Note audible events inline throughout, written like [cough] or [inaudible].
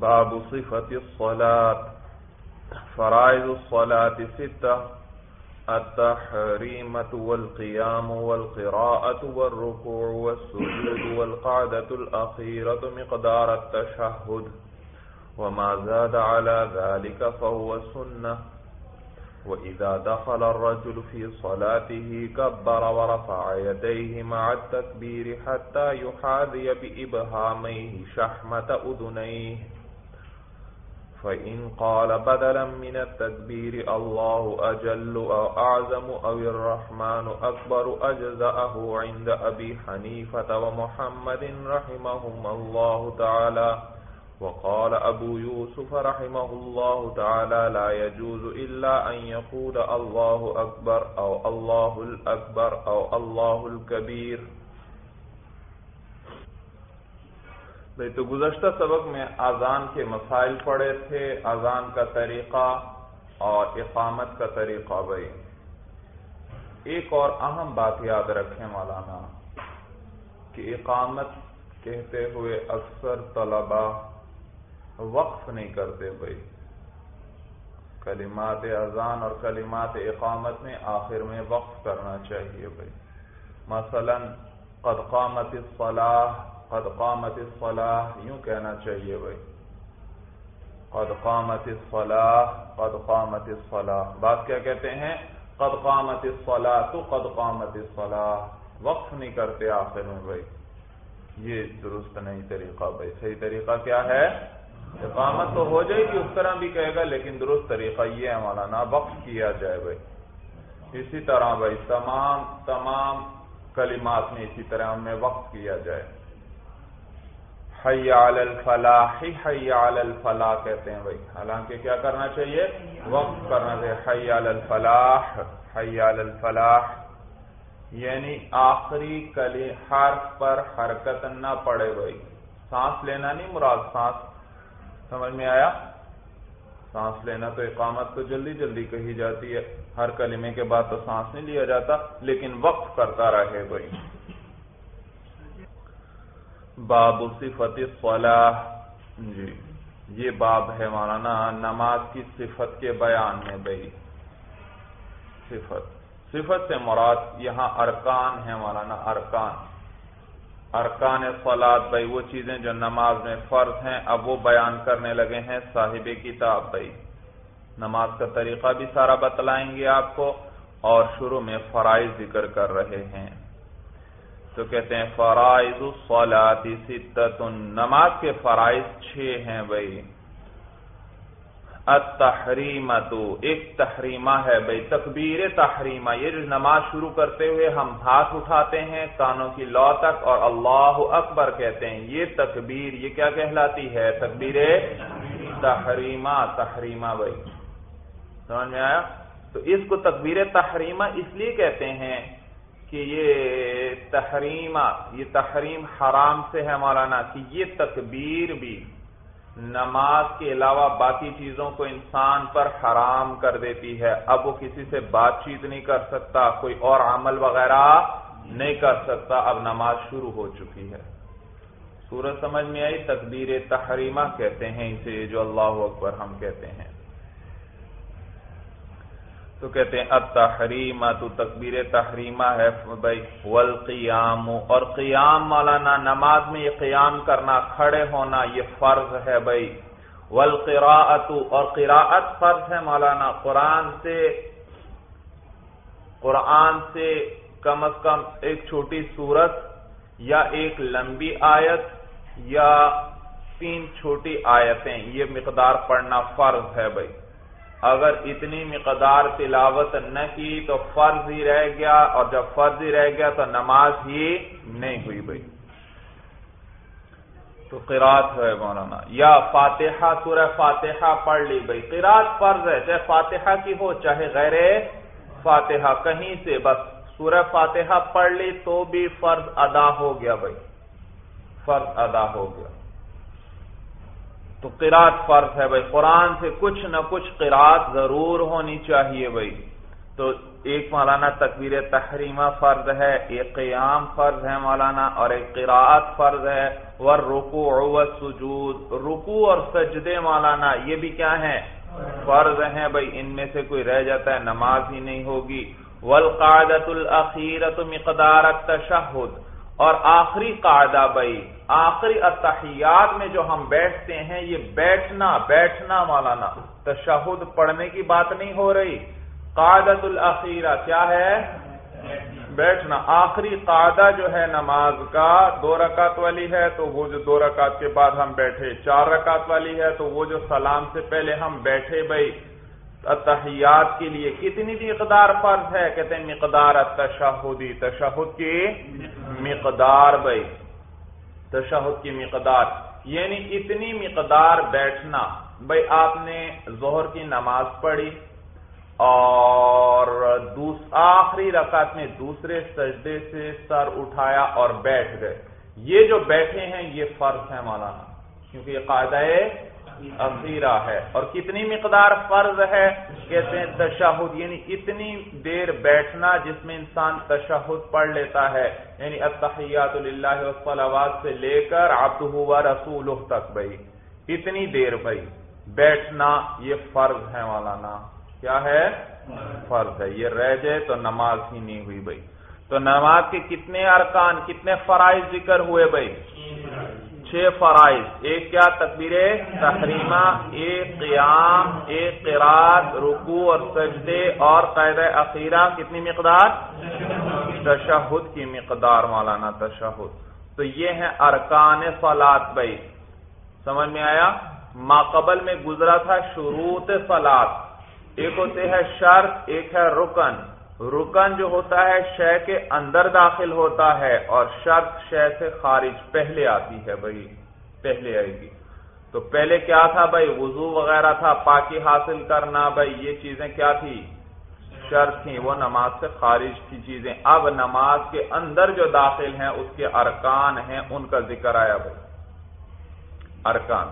باب صفة الصلاة. فرائض الصلاة ستة. التحريمة والقيام والقراءة والركوع والسجود والقعدة الأخيرة مقدار التشهد. وما زاد على ذلك فهو سنة. وإذا دخل الرجل في صلاته كبر ورفع يديه مع التكبير حتى يحاذي بإبهاميه شحمة أذنيه. فإن قال بدلا من التكبير الله أجل أو أعظم أو الرحمن أكبر أجزأه عند أبي حنيفة ومحمد رحمهم الله تعالى. وقال ابو یوسف رحمه الله تعالى، لا يجوز الا ان يقول الله اكبر او الله الاكبر او الله الكبير بھئی تو گزشتہ سبق میں آزان کے مسائل پڑے تھے آزان کا طریقہ اور اقامت کا طریقہ بھئی ایک اور اہم بات یاد رکھیں مولانا، کہ اقامت کہتے ہوئے اکثر طلبہ وقف نہیں کرتے بھائی۔ کلمات اذان اور کلمات اقامت میں آخر میں وقف کرنا چاہیے بھائی۔ مثلا، قد قامت الصلاح قد قامت الصلاح یوں کہنا چاہیے بھائی۔ قد قامت الصلاح قد قامت الصلاح بات کیا کہتے ہیں؟ قد قامت الصلاح تو قد قامت الصلاح وقف نہیں کرتے آخر میں بھائی۔ یہ درست نہیں طریقہ بھائی۔ صحیح طریقہ کیا ہے؟ اقامت تو ہو جائے گی، اس طرح بھی کہے گا، لیکن درست طریقہ یہ ہے مولانا، وقف کیا جائے بھائی۔ اسی طرح بھائی، تمام تمام کلمات میں اسی طرح ان میں وقف کیا جائے۔ حی علی الفلاح، حی علی الفلاح کہتے ہیں بھائی۔ حالانکہ کیا کرنا چاہیے؟ وقف کرنا چاہیے۔ حی علی الفلاح، حی علی الفلاح۔ یعنی آخری کلی حرف پر حرکت نہ پڑے بھائی۔ سانس لینا نہیں مراد سانس۔ سمجھ میں آیا؟ سانس لینا تو اقامت تو جلدی جلدی کہی جاتی ہے۔ ہر کلمے کے بعد تو سانس نہیں لیا جاتا، لیکن وقف کرتا رہے بھائی۔ باب صفت صلاح جی۔ یہ باب ہے مولانا نماز کی صفت کے بیان میں بھائی صفت۔ صفت سے مراد یہاں ارکان ہے مولانا ارکان۔ ارکان فلاد بھائی وہ چیزیں جو نماز میں فرض ہیں اب وہ بیان کرنے لگے ہیں صاحب کتاب بھائی نماز کا طریقہ بھی سارا بتلائیں گے آپ کو اور شروع میں فرائض ذکر کر رہے ہیں۔ تو کہتے ہیں، فرائض الصلاة ستت نماز کے فرائض چھ ہیں بھائی۔ التحریمت ایک تحریمہ ہے بھائی، تکبیر تحریمہ۔ یہ جو نماز شروع کرتے ہوئے ہم ہاتھ اٹھاتے ہیں، کانوں کی لو تک، اور اللہ اکبر کہتے ہیں، یہ تکبیر، یہ کیا کہلاتی ہے؟ تکبیر تحریمہ تحریمہ بھائی۔ سمجھ میں آیا؟ تو اس کو تکبیر تحریمہ اس لیے کہتے ہیں کہ یہ تحریمہ، یہ تحریم حرام سے ہے مولانا، کہ یہ تکبیر بھی نماز کے علاوہ باقی چیزوں کو انسان پر حرام کر دیتی ہے۔ اب وہ کسی سے بات چیت نہیں کر سکتا، کوئی اور عمل وغیرہ نہیں کر سکتا۔ اب نماز شروع ہو چکی ہے۔ سورج سمجھ میں آئی؟ تقدیر تحریمہ کہتے ہیں اسے، جو اللہ اکبر ہم کہتے ہیں۔ تو کہتے ہیں اب تحریمہ تو تکبیر تحریمہ ہے بھائی، والقیام. اور قیام مولانا، نماز میں یہ قیام کرنا، کھڑے ہونا، یہ فرض ہے بھائی. والقراءت اور قراءت فرض ہے مولانا، قرآن سے قرآن سے کم از کم ایک چھوٹی صورت یا ایک لمبی آیت یا تین چھوٹی آیتیں، یہ مقدار پڑھنا فرض ہے بھائی. اگر اتنی مقدار تلاوت نہ کی تو فرض ہی رہ گیا اور جب فرض ہی رہ گیا تو نماز ہی نہیں ہوئی بھائی۔ تو قرات ہے مولانا۔ یا فاتحہ، سورہ فاتحہ پڑھ لی بھائی۔ قرات فرض ہے، چاہے فاتحہ کی ہو، چاہے غیر فاتحہ، کہیں سے بس سورہ فاتحہ پڑھ لی تو بھی فرض ادا ہو گیا بھائی۔ فرض ادا ہو گیا۔ تو قرات فرض ہے بھائی، قرآن سے کچھ نہ کچھ قرات ضرور ہونی چاہیے بھائی۔ تو ایک مولانا تکبیر تحریمہ فرض ہے، ایک قیام فرض ہے مولانا، اور ایک قراءت فرض ہے۔ ور رکو و سجود رکو اور سجدے مولانا، یہ بھی کیا ہیں؟ فرض ہیں بھائی۔ ان میں سے کوئی رہ جاتا ہے، نماز ہی نہیں ہوگی۔ والقعدت الاخیرت مقدار التشہد اور آخری قاعدہ بھائی، آخری اتحیات میں جو ہم بیٹھتے ہیں، یہ بیٹھنا بیٹھنا مولانا، تشہد پڑھنے کی بات نہیں ہو رہی۔ قعدت الاخیرہ کیا ہے؟ بیٹھنا۔ آخری قاعدہ جو ہے نماز کا، دو رکعت والی ہے تو وہ جو دو رکعت کے بعد ہم بیٹھے، چار رکعت والی ہے تو وہ جو سلام سے پہلے ہم بیٹھے بھائی۔ اتحیات کے لیے کتنی مقدار فرض ہے، کہتے ہیں مقدار تشہدی، تشہد کی مقدار بھائی۔ تشہد کی مقدار یعنی اتنی مقدار بیٹھنا۔ بھائی، آپ نے ظہر کی نماز پڑھی اور آخری رکعت میں دوسرے سجدے سے سر اٹھایا اور بیٹھ گئے۔ یہ جو بیٹھے ہیں، یہ فرض ہے مولانا، کیونکہ یہ قاعدہ اخیرہ ہے۔ اور کتنی مقدار فرض ہے؟ کہتے ہیں تشہد یعنی اتنی دیر بیٹھنا جس میں انسان تشہد پڑھ لیتا ہے۔ یعنی اتحیات اللہ والصلوات سے لے کر عبدہ و رسولہ تک بھائی۔ اتنی دیر بھائی۔ بیٹھنا یہ فرض ہے مولانا۔ کیا ہے؟ فرض ہے۔ یہ رہ جائے تو نماز ہی نہیں ہوئی بھائی۔ تو نماز کے کتنے ارکان، کتنے فرائض ذکر ہوئے بھائی؟ چھ فرائض۔ ایک کیا؟ تقبیر تحریمہ، ایک قیام، ایک قرآد رکو اور سجدے اور قاعدہ اخیرہ۔ کتنی مقدار؟ تشہد کی مقدار، مولانا، تشہد۔ تو یہ ہے ارکان فلاد بھائی۔ سمجھ میں آیا؟ ماقبل میں گزرا تھا شروط فلاد ایک ہوتے ہے شرط، ایک ہے رکن۔ رکن جو ہوتا ہے شے کے اندر داخل ہوتا ہے اور شرط شے سے خارج پہلے آتی ہے بھائی، پہلے آئے گی۔ تو پہلے کیا تھا بھائی؟ وضو وغیرہ تھا، پاکی حاصل کرنا بھائی، یہ چیزیں کیا تھی شرط تھیں، وہ نماز سے خارج کی چیزیں۔ اب نماز کے اندر جو داخل ہیں، اس کے ارکان ہیں، ان کا ذکر آیا بھائی۔ ارکان۔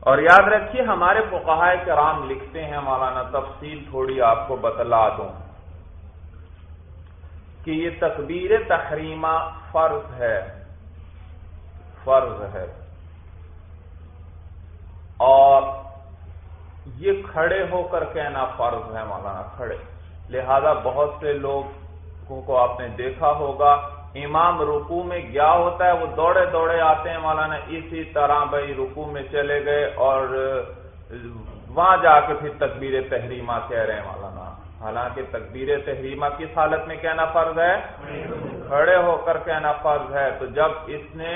اور یاد رکھیے، ہمارے فقہائے کرام لکھتے ہیں، مولانا تفصیل تھوڑی آپ کو بتلا دوں۔ کہ یہ تکبیر تحریمہ فرض ہے۔ فرض ہے۔ اور یہ کھڑے ہو کر کہنا فرض ہے مولانا، کھڑے۔ لہذا بہت سے لوگوں کو آپ نے دیکھا ہوگا، امام رکو میں گیا ہوتا ہے، وہ دوڑے دوڑے آتے ہیں مولانا، اسی طرح بھائی رکو میں چلے گئے اور وہاں جا کے پھر تکبیر تحریمہ کہہ رہے ہیں مولانا۔ حالانکہ تکبیر تحریمہ کس حالت میں کہنا فرض ہے؟ کھڑے ہو کر کہنا فرض ہے۔ تو جب اس نے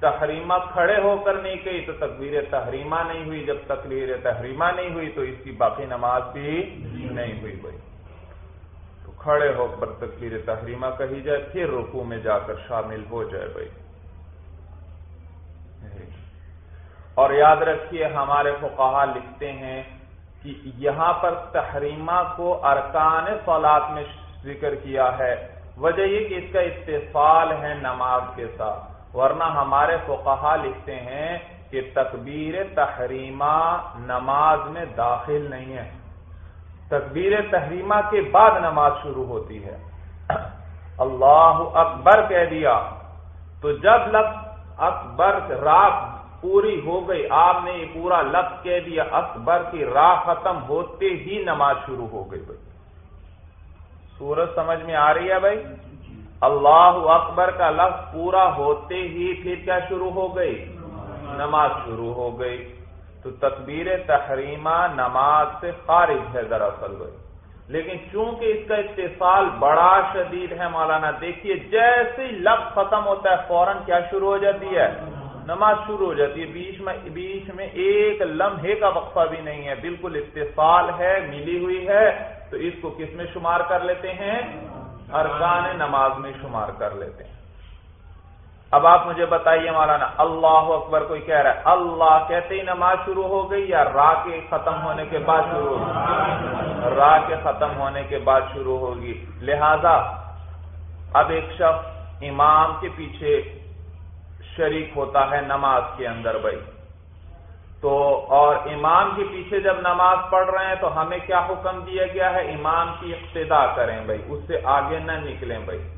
تحریمہ کھڑے ہو کر نہیں کہی تو تکبیر تحریمہ نہیں ہوئی۔ جب تکبیر تحریمہ نہیں ہوئی تو اس کی باقی نماز بھی نہیں ہوئی بھائی تو کھڑے ہو کر تکبیر تحریمہ کہی جائے، پھر رکو میں جا کر شامل ہو جائے بھائی۔ اور یاد رکھیے، ہمارے فقہا لکھتے ہیں کہ یہاں پر تحریمہ کو ارکان فولاد میں ذکر کیا ہے۔ وجہ یہ کہ اس کا استفال ہے نماز کے ساتھ۔ ورنہ ہمارے فقہا لکھتے ہیں کہ تکبیر تحریمہ نماز میں داخل نہیں ہے۔ تکبیر تحریمہ کے بعد نماز شروع ہوتی ہے۔ اللہ اکبر کہہ دیا۔ تو جب لفظ اکبر راہ پوری ہو گئی۔ آپ نے یہ پورا لفظ کہہ دیا، اکبر کی راہ ختم ہوتے ہی نماز شروع ہو گئی بھائی۔ سورج سمجھ میں آ رہی ہے بھائی؟ اللہ اکبر کا لفظ پورا ہوتے ہی پھر کیا شروع ہو گئی؟ نماز شروع ہو گئی۔ تو تکبیر تحریمہ نماز سے خارج ہے دراصل بھائی۔ لیکن چونکہ اس کا اتصال بڑا شدید ہے، مولانا، دیکھیے، جیسے لفظ ختم ہوتا ہے، فوراً کیا شروع ہو جاتی ہے؟ نماز شروع ہو جاتی ہے، بیچ میں بیچ میں ایک لمحے کا وقفہ بھی نہیں ہے، بالکل اتصال ہے، ملی ہوئی ہے، تو اس کو کس میں شمار کر لیتے ہیں؟ ارکان نماز میں شمار کر لیتے ہیں۔ اب آپ مجھے بتائیے مولانا، اللہ اکبر کوئی کہہ رہا ہے، اللہ کہتے ہی نماز شروع ہو گئی یا را کے ختم ہونے کے بعد شروع ہوگی را کے ختم ہونے کے بعد شروع ہوگی۔ لہذا، اب ایک شخص امام کے پیچھے شریک ہوتا ہے نماز کے اندر بھائی۔ تو اور امام کے پیچھے جب نماز پڑھ رہے ہیں تو ہمیں کیا حکم دیا گیا ہے؟ امام کی ابتدا کریں بھائی، اس سے آگے نہ نکلیں بھائی۔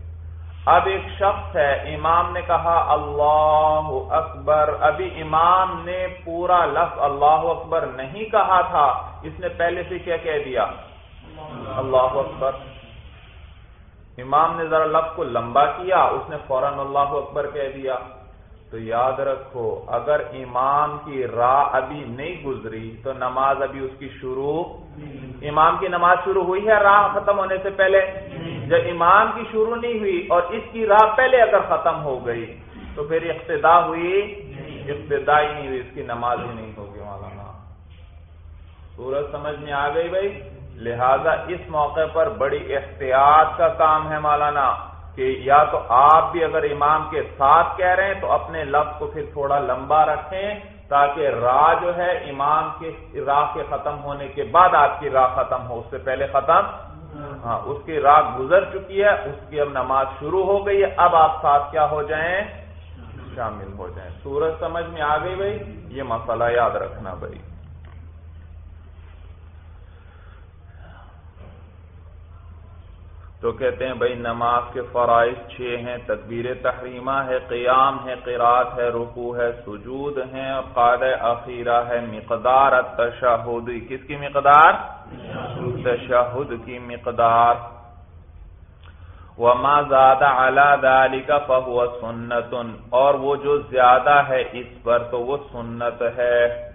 اب ایک شخص ہے، امام نے کہا، اللہ اکبر۔ ابھی امام نے پورا لفظ اللہ اکبر نہیں کہا تھا، اس نے پہلے سے کیا کہہ دیا؟ اللہ اکبر۔ امام نے ذرا لفظ کو لمبا کیا، اس نے فوراً اللہ اکبر کہہ دیا۔ تو یاد رکھو اگر امام کی راہ ابھی نہیں گزری تو نماز ابھی اس کی شروع امام کی نماز شروع ہوئی ہے راہ ختم ہونے سے پہلے؟ جب امام کی شروع نہیں ہوئی اور اس کی راہ پہلے اگر ختم ہو گئی تو پھر ابتدا ہوئی؟ ابتدا ہی نہیں ہوئی اس کی نماز ہی نہیں ہوگی مولانا۔ سورج سمجھ میں آ گئی بھائی؟ لہذا اس موقع پر بڑی احتیاط کا کام ہے مولانا۔ کہ یا تو آپ بھی اگر امام کے ساتھ کہہ رہے ہیں تو اپنے لفظ کو پھر تھوڑا لمبا رکھیں تاکہ راہ جو ہے امام کے راہ کے ختم ہونے کے بعد آپ کی راہ ختم ہو، اس سے پہلے ختم۔ ہاں اس کی راہ گزر چکی ہے، اس کی اب نماز شروع ہو گئی ہے۔ اب آپ ساتھ کیا ہو جائیں؟ شامل ہو جائیں۔ سورج سمجھ میں آ گئی بھائی؟ یہ مسئلہ یاد رکھنا بھائی۔ تو کہتے ہیں بھائی نماز کے فرائض چھ ہیں، تکبیر تحریمہ ہے، قیام ہے قرات ہے رکو ہے، سجود ہے قاد اخیرہ ہے، مقدار تشہد۔ کس کی مقدار؟ تشہد کی مقدار۔ وما زیادہ اعلی دالی کا فہو سنت۔ اور وہ جو زیادہ ہے اس پر تو وہ سنت ہے۔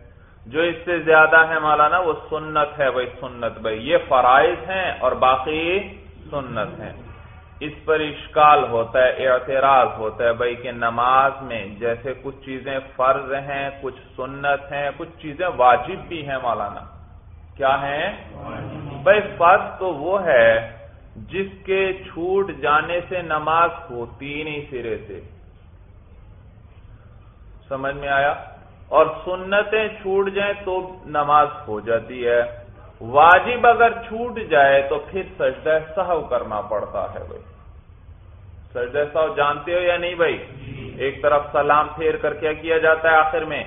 جو اس سے زیادہ ہے مولانا وہ سنت ہے بھائی، سنت بھائی۔ یہ فرائض ہیں اور باقی سنت ہیں۔ اس پر اشکال ہوتا ہے، اعتراض ہوتا ہے بھائی کہ نماز میں جیسے کچھ چیزیں فرض ہیں، کچھ سنت ہیں، کچھ چیزیں واجب بھی ہیں مولانا۔ کیا ہیں؟ بھائی، فرض تو وہ ہے جس کے چھوٹ جانے سے نماز ہوتی نہیں سرے سے۔ سمجھ میں آیا؟ اور سنتیں چھوٹ جائیں تو نماز ہو جاتی ہے۔ واجب اگر چھوٹ جائے تو پھر سجدہ سہو کرنا پڑتا ہے بھائی۔ سجدہ سہو جانتے ہو یا نہیں بھائی؟ ایک طرف سلام پھیر کر کیا کیا جاتا ہے آخر میں؟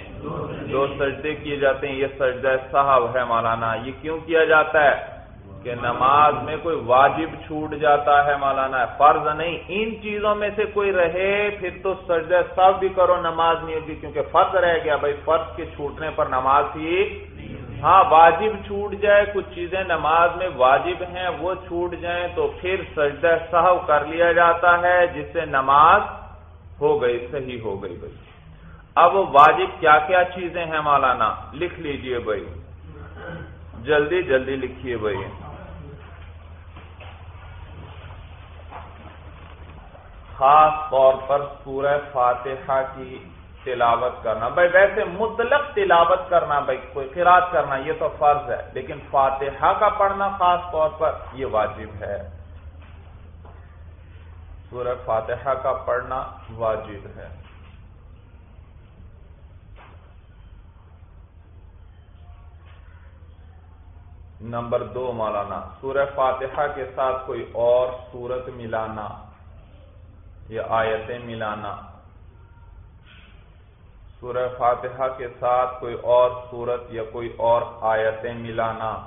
دو سجدے کیے جاتے ہیں، یہ سجدہ صاحب ہے مولانا۔ یہ کیوں کیا جاتا ہے؟ کہ نماز میں کوئی واجب چھوٹ جاتا ہے مولانا، فرض نہیں۔ ان چیزوں میں سے کوئی رہے، پھر تو سجدہ صاحب بھی کرو نماز نہیں ہوگی کیونکہ فرض رہ گیا بھائی۔ فرض کے چھوٹنے پر نماز ہی ہاں واجب چھوٹ جائے، کچھ چیزیں نماز میں واجب ہیں، وہ چھوٹ جائیں تو پھر سجدہ صاحب کر لیا جاتا ہے، جس سے نماز ہو گئی، صحیح ہو گئی بھائی۔ اب واجب کیا کیا چیزیں ہیں مولانا؟ لکھ لیجیے بھائی۔ جلدی جلدی لکھیے بھائی۔ خاص طور پر سورہ فاتحہ کی تلاوت کرنا۔ بھائی ویسے مطلق تلاوت کرنا بھائی، کوئی قرآد کرنا، یہ تو فرض ہے، لیکن فاتحہ کا پڑھنا خاص طور پر یہ واجب ہے۔ سورہ فاتحہ کا پڑھنا واجب ہے۔ نمبر دو مولانا، سورہ فاتحہ کے ساتھ کوئی اور سورت ملانا یا آیتیں ملانا۔ سورہ فاتحہ کے ساتھ کوئی اور سورت یا کوئی اور آیتیں ملانا۔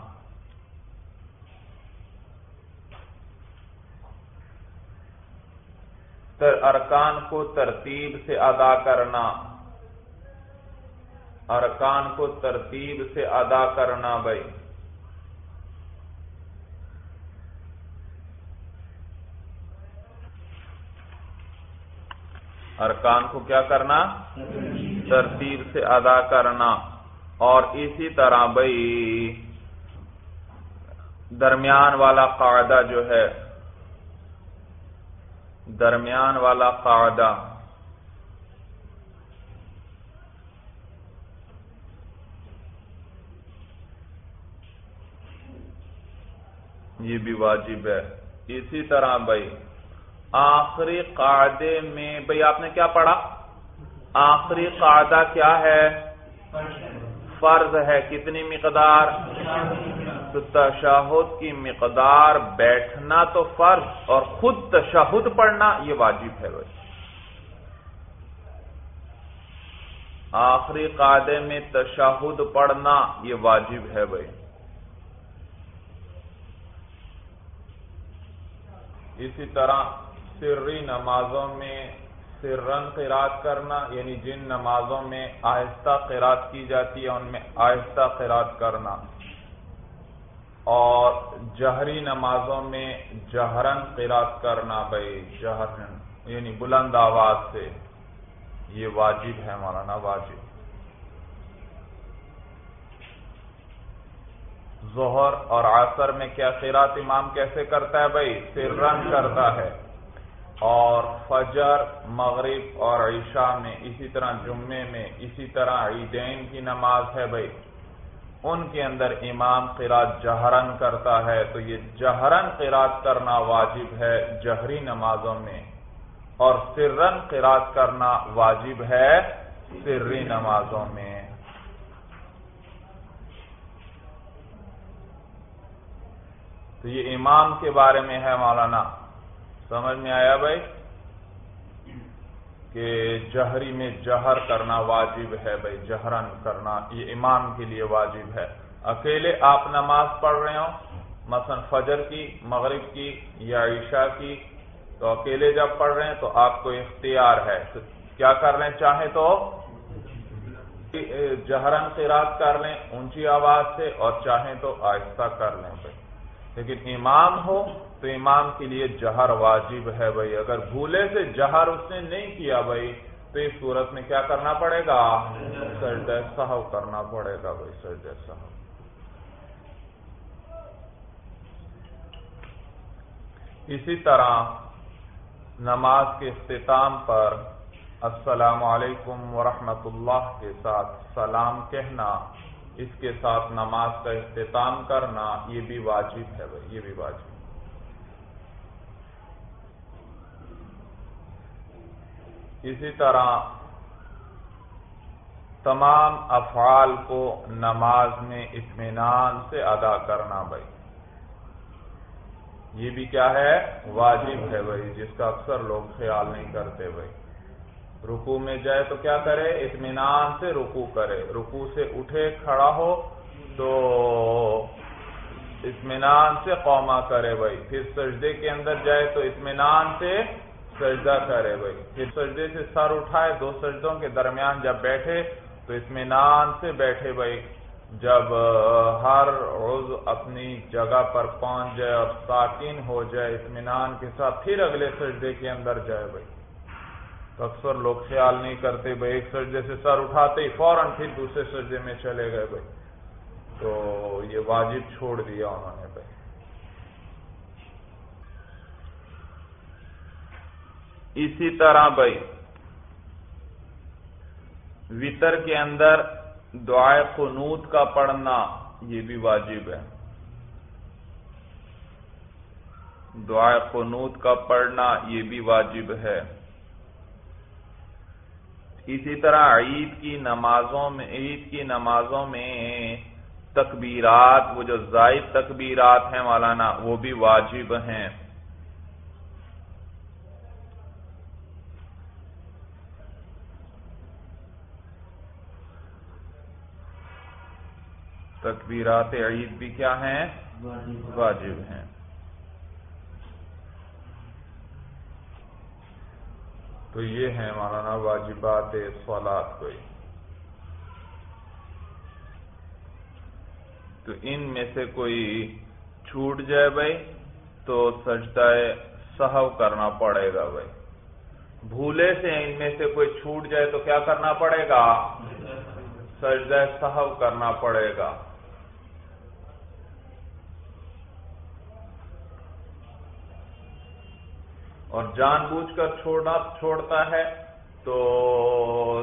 ارکان کو ترتیب سے ادا کرنا۔ ارکان کو ترتیب سے ادا کرنا بھائی۔ ارکان کو کیا کرنا؟ ترتیب سے ادا کرنا۔ اور اسی طرح بھائی، درمیان والا قاعدہ جو ہے، درمیان والا قاعدہ۔ یہ بھی واجب ہے۔ اسی طرح بھائی آخری قاعدے میں، بھائی آپ نے کیا پڑھا؟ آخری قاعدہ کیا ہے؟ فرض ہے، کتنی مقدار؟ تو تشہد کی مقدار بیٹھنا تو فرض اور خود تشہد پڑھنا یہ واجب ہے بھائی۔ آخری قاعدے میں تشہد پڑھنا یہ واجب ہے بھائی۔ اسی طرح سری نمازوں میں سرن قرات کرنا یعنی جن نمازوں میں آہستہ قرات کی جاتی ہے، ان میں آہستہ قرات کرنا۔ اور جہری نمازوں میں جہرن قرات کرنا بھائی، جہرن یعنی بلند آواز سے۔ یہ واجب ہے مولانا، واجب۔ ظہر اور عصر میں کیا قرات امام کیسے کرتا ہے بھائی؟ سرن کرتا ہے۔ اور فجر، مغرب اور عشاء میں اسی طرح جمعے میں اسی طرح عیدین کی نماز ہے بھائی۔ ان کے اندر امام قرات جہرن کرتا ہے، تو یہ جہرن قرات کرنا واجب ہے جہری نمازوں میں۔ اور سرن قرات کرنا واجب ہے سری نمازوں میں۔ تو یہ امام کے بارے میں ہے مولانا۔ سمجھ میں آیا بھائی؟ کہ جہری میں جہر کرنا واجب ہے بھائی، جہرن کرنا، یہ امام کے لیے واجب ہے۔ اکیلے آپ نماز پڑھ رہے ہو مثلا فجر کی، مغرب کی یا عشاء کی، تو اکیلے جب پڑھ رہے ہیں تو آپ کو اختیار ہے۔ کیا کر رہے ہیں؟ چاہے تو جہرن قرات کر لیں، اونچی آواز سے، اور چاہیں تو آہستہ کر لیں بھائی۔ لیکن امام ہو تو امام کے لیے جہر واجب ہے بھائی۔ اگر بھولے سے جہر اس نے نہیں کیا بھائی، تو اس صورت میں کیا کرنا پڑے گا؟ سرد صحو کرنا پڑے گا بھائی سرد صحو اسی طرح نماز کے اختتام پر السلام علیکم ورحمۃ اللہ کے ساتھ سلام کہنا، اس کے ساتھ نماز کا اختتام کرنا، یہ بھی واجب ہے بھائی، یہ بھی واجب۔ اسی طرح تمام افعال کو نماز میں اطمینان سے ادا کرنا بھائی۔ یہ بھی کیا ہے؟ واجب ہے بھائی، جس کا اکثر لوگ خیال نہیں کرتے بھائی۔ رکو میں جائے تو کیا کرے؟ اطمینان سے رکو کرے۔ رکو سے اٹھے، کھڑا ہو تو اطمینان سے قوما کرے بھائی۔ پھر سجدے کے اندر جائے تو اطمینان سے سجدہ کرے بھائی۔ پھر سجدے سے سر اٹھائے، دو سجدوں کے درمیان جب بیٹھے تو اطمینان سے بیٹھے بھائی۔ جب ہر روز اپنی جگہ پر پہنچ جائے اور ساکن ہو جائے، اطمینان کے ساتھ پھر اگلے سجدے کے اندر جائے بھائی۔ تو اکثر لوگ خیال نہیں کرتے بھائی، ایک سجدے سے سر اٹھاتے ہی فوراً پھر دوسرے سجدے میں چلے گئے بھائی۔ تو یہ واجب چھوڑ دیا انہوں نے بھائی۔ اسی طرح بھائی، وطر کے اندر دعائے قنوت کا پڑھنا یہ بھی واجب ہے۔ دعائے قنوت کا پڑھنا یہ بھی واجب ہے۔ اسی طرح عید کی نمازوں میں، عید کی نمازوں میں تکبیرات، وہ جو زائد تکبیرات ہیں مولانا، وہ بھی واجب ہیں۔ تکبیرات عید بھی کیا ہیں؟ واجب ہیں۔ تو یہ ہے مولانا واجبات سوالات کوئی۔ تو ان میں سے کوئی چھوٹ جائے بھائی، تو سجدہ سہو کرنا پڑے گا بھائی۔ بھولے سے ان میں سے کوئی چھوٹ جائے تو کیا کرنا پڑے گا؟ سجدہ سہو کرنا پڑے گا۔ اور جان بوجھ کر چھوڑنا چھوڑتا ہے تو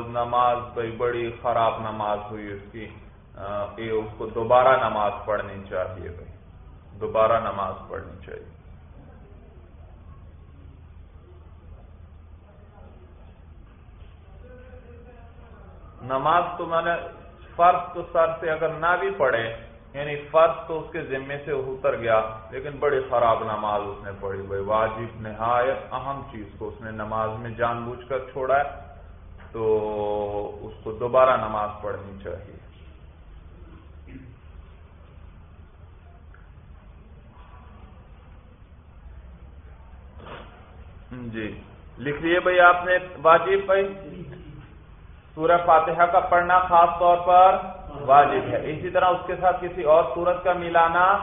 نماز بھائی بڑی خراب نماز ہوئی اس کی۔ اس کو دوبارہ نماز پڑھنی چاہیے بھائی۔ دوبارہ نماز پڑھنی چاہیے۔ نماز تو میں نے فرض تو سر سے اگر نہ بھی پڑھے یعنی فرض تو اس کے ذمے سے اتر گیا، لیکن بڑی خراب نماز اس نے پڑھی۔ بھائی، واجب نہایت اہم چیز کو اس نے نماز میں جان بوجھ کر چھوڑا ہے، تو اس کو دوبارہ نماز پڑھنی چاہیے۔ جی۔ لکھ لیے بھائی آپ نے واجب، بھائی؟ سورہ فاتحہ کا پڑھنا خاص طور پر۔ واجب ہے۔ اسی طرح اس کے ساتھ کسی اور سورت کا ملانا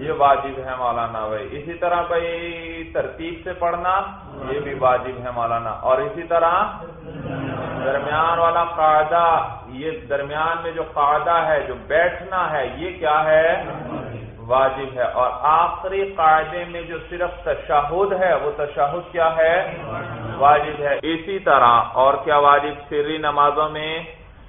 یہ واجب ہے مولانا بھائی۔ اسی طرح بھائی ترتیب سے پڑھنا یہ بھی واجب ہے مولانا۔ اور اسی طرح درمیان والا قاعدہ، یہ درمیان میں جو قاعدہ ہے، جو بیٹھنا ہے، یہ کیا ہے؟ واجب ہے۔ اور آخری قاعدے میں جو صرف تشہد ہے، وہ تشہد کیا ہے؟ واجب ہے۔ اسی طرح اور کیا واجب؟ سری نمازوں میں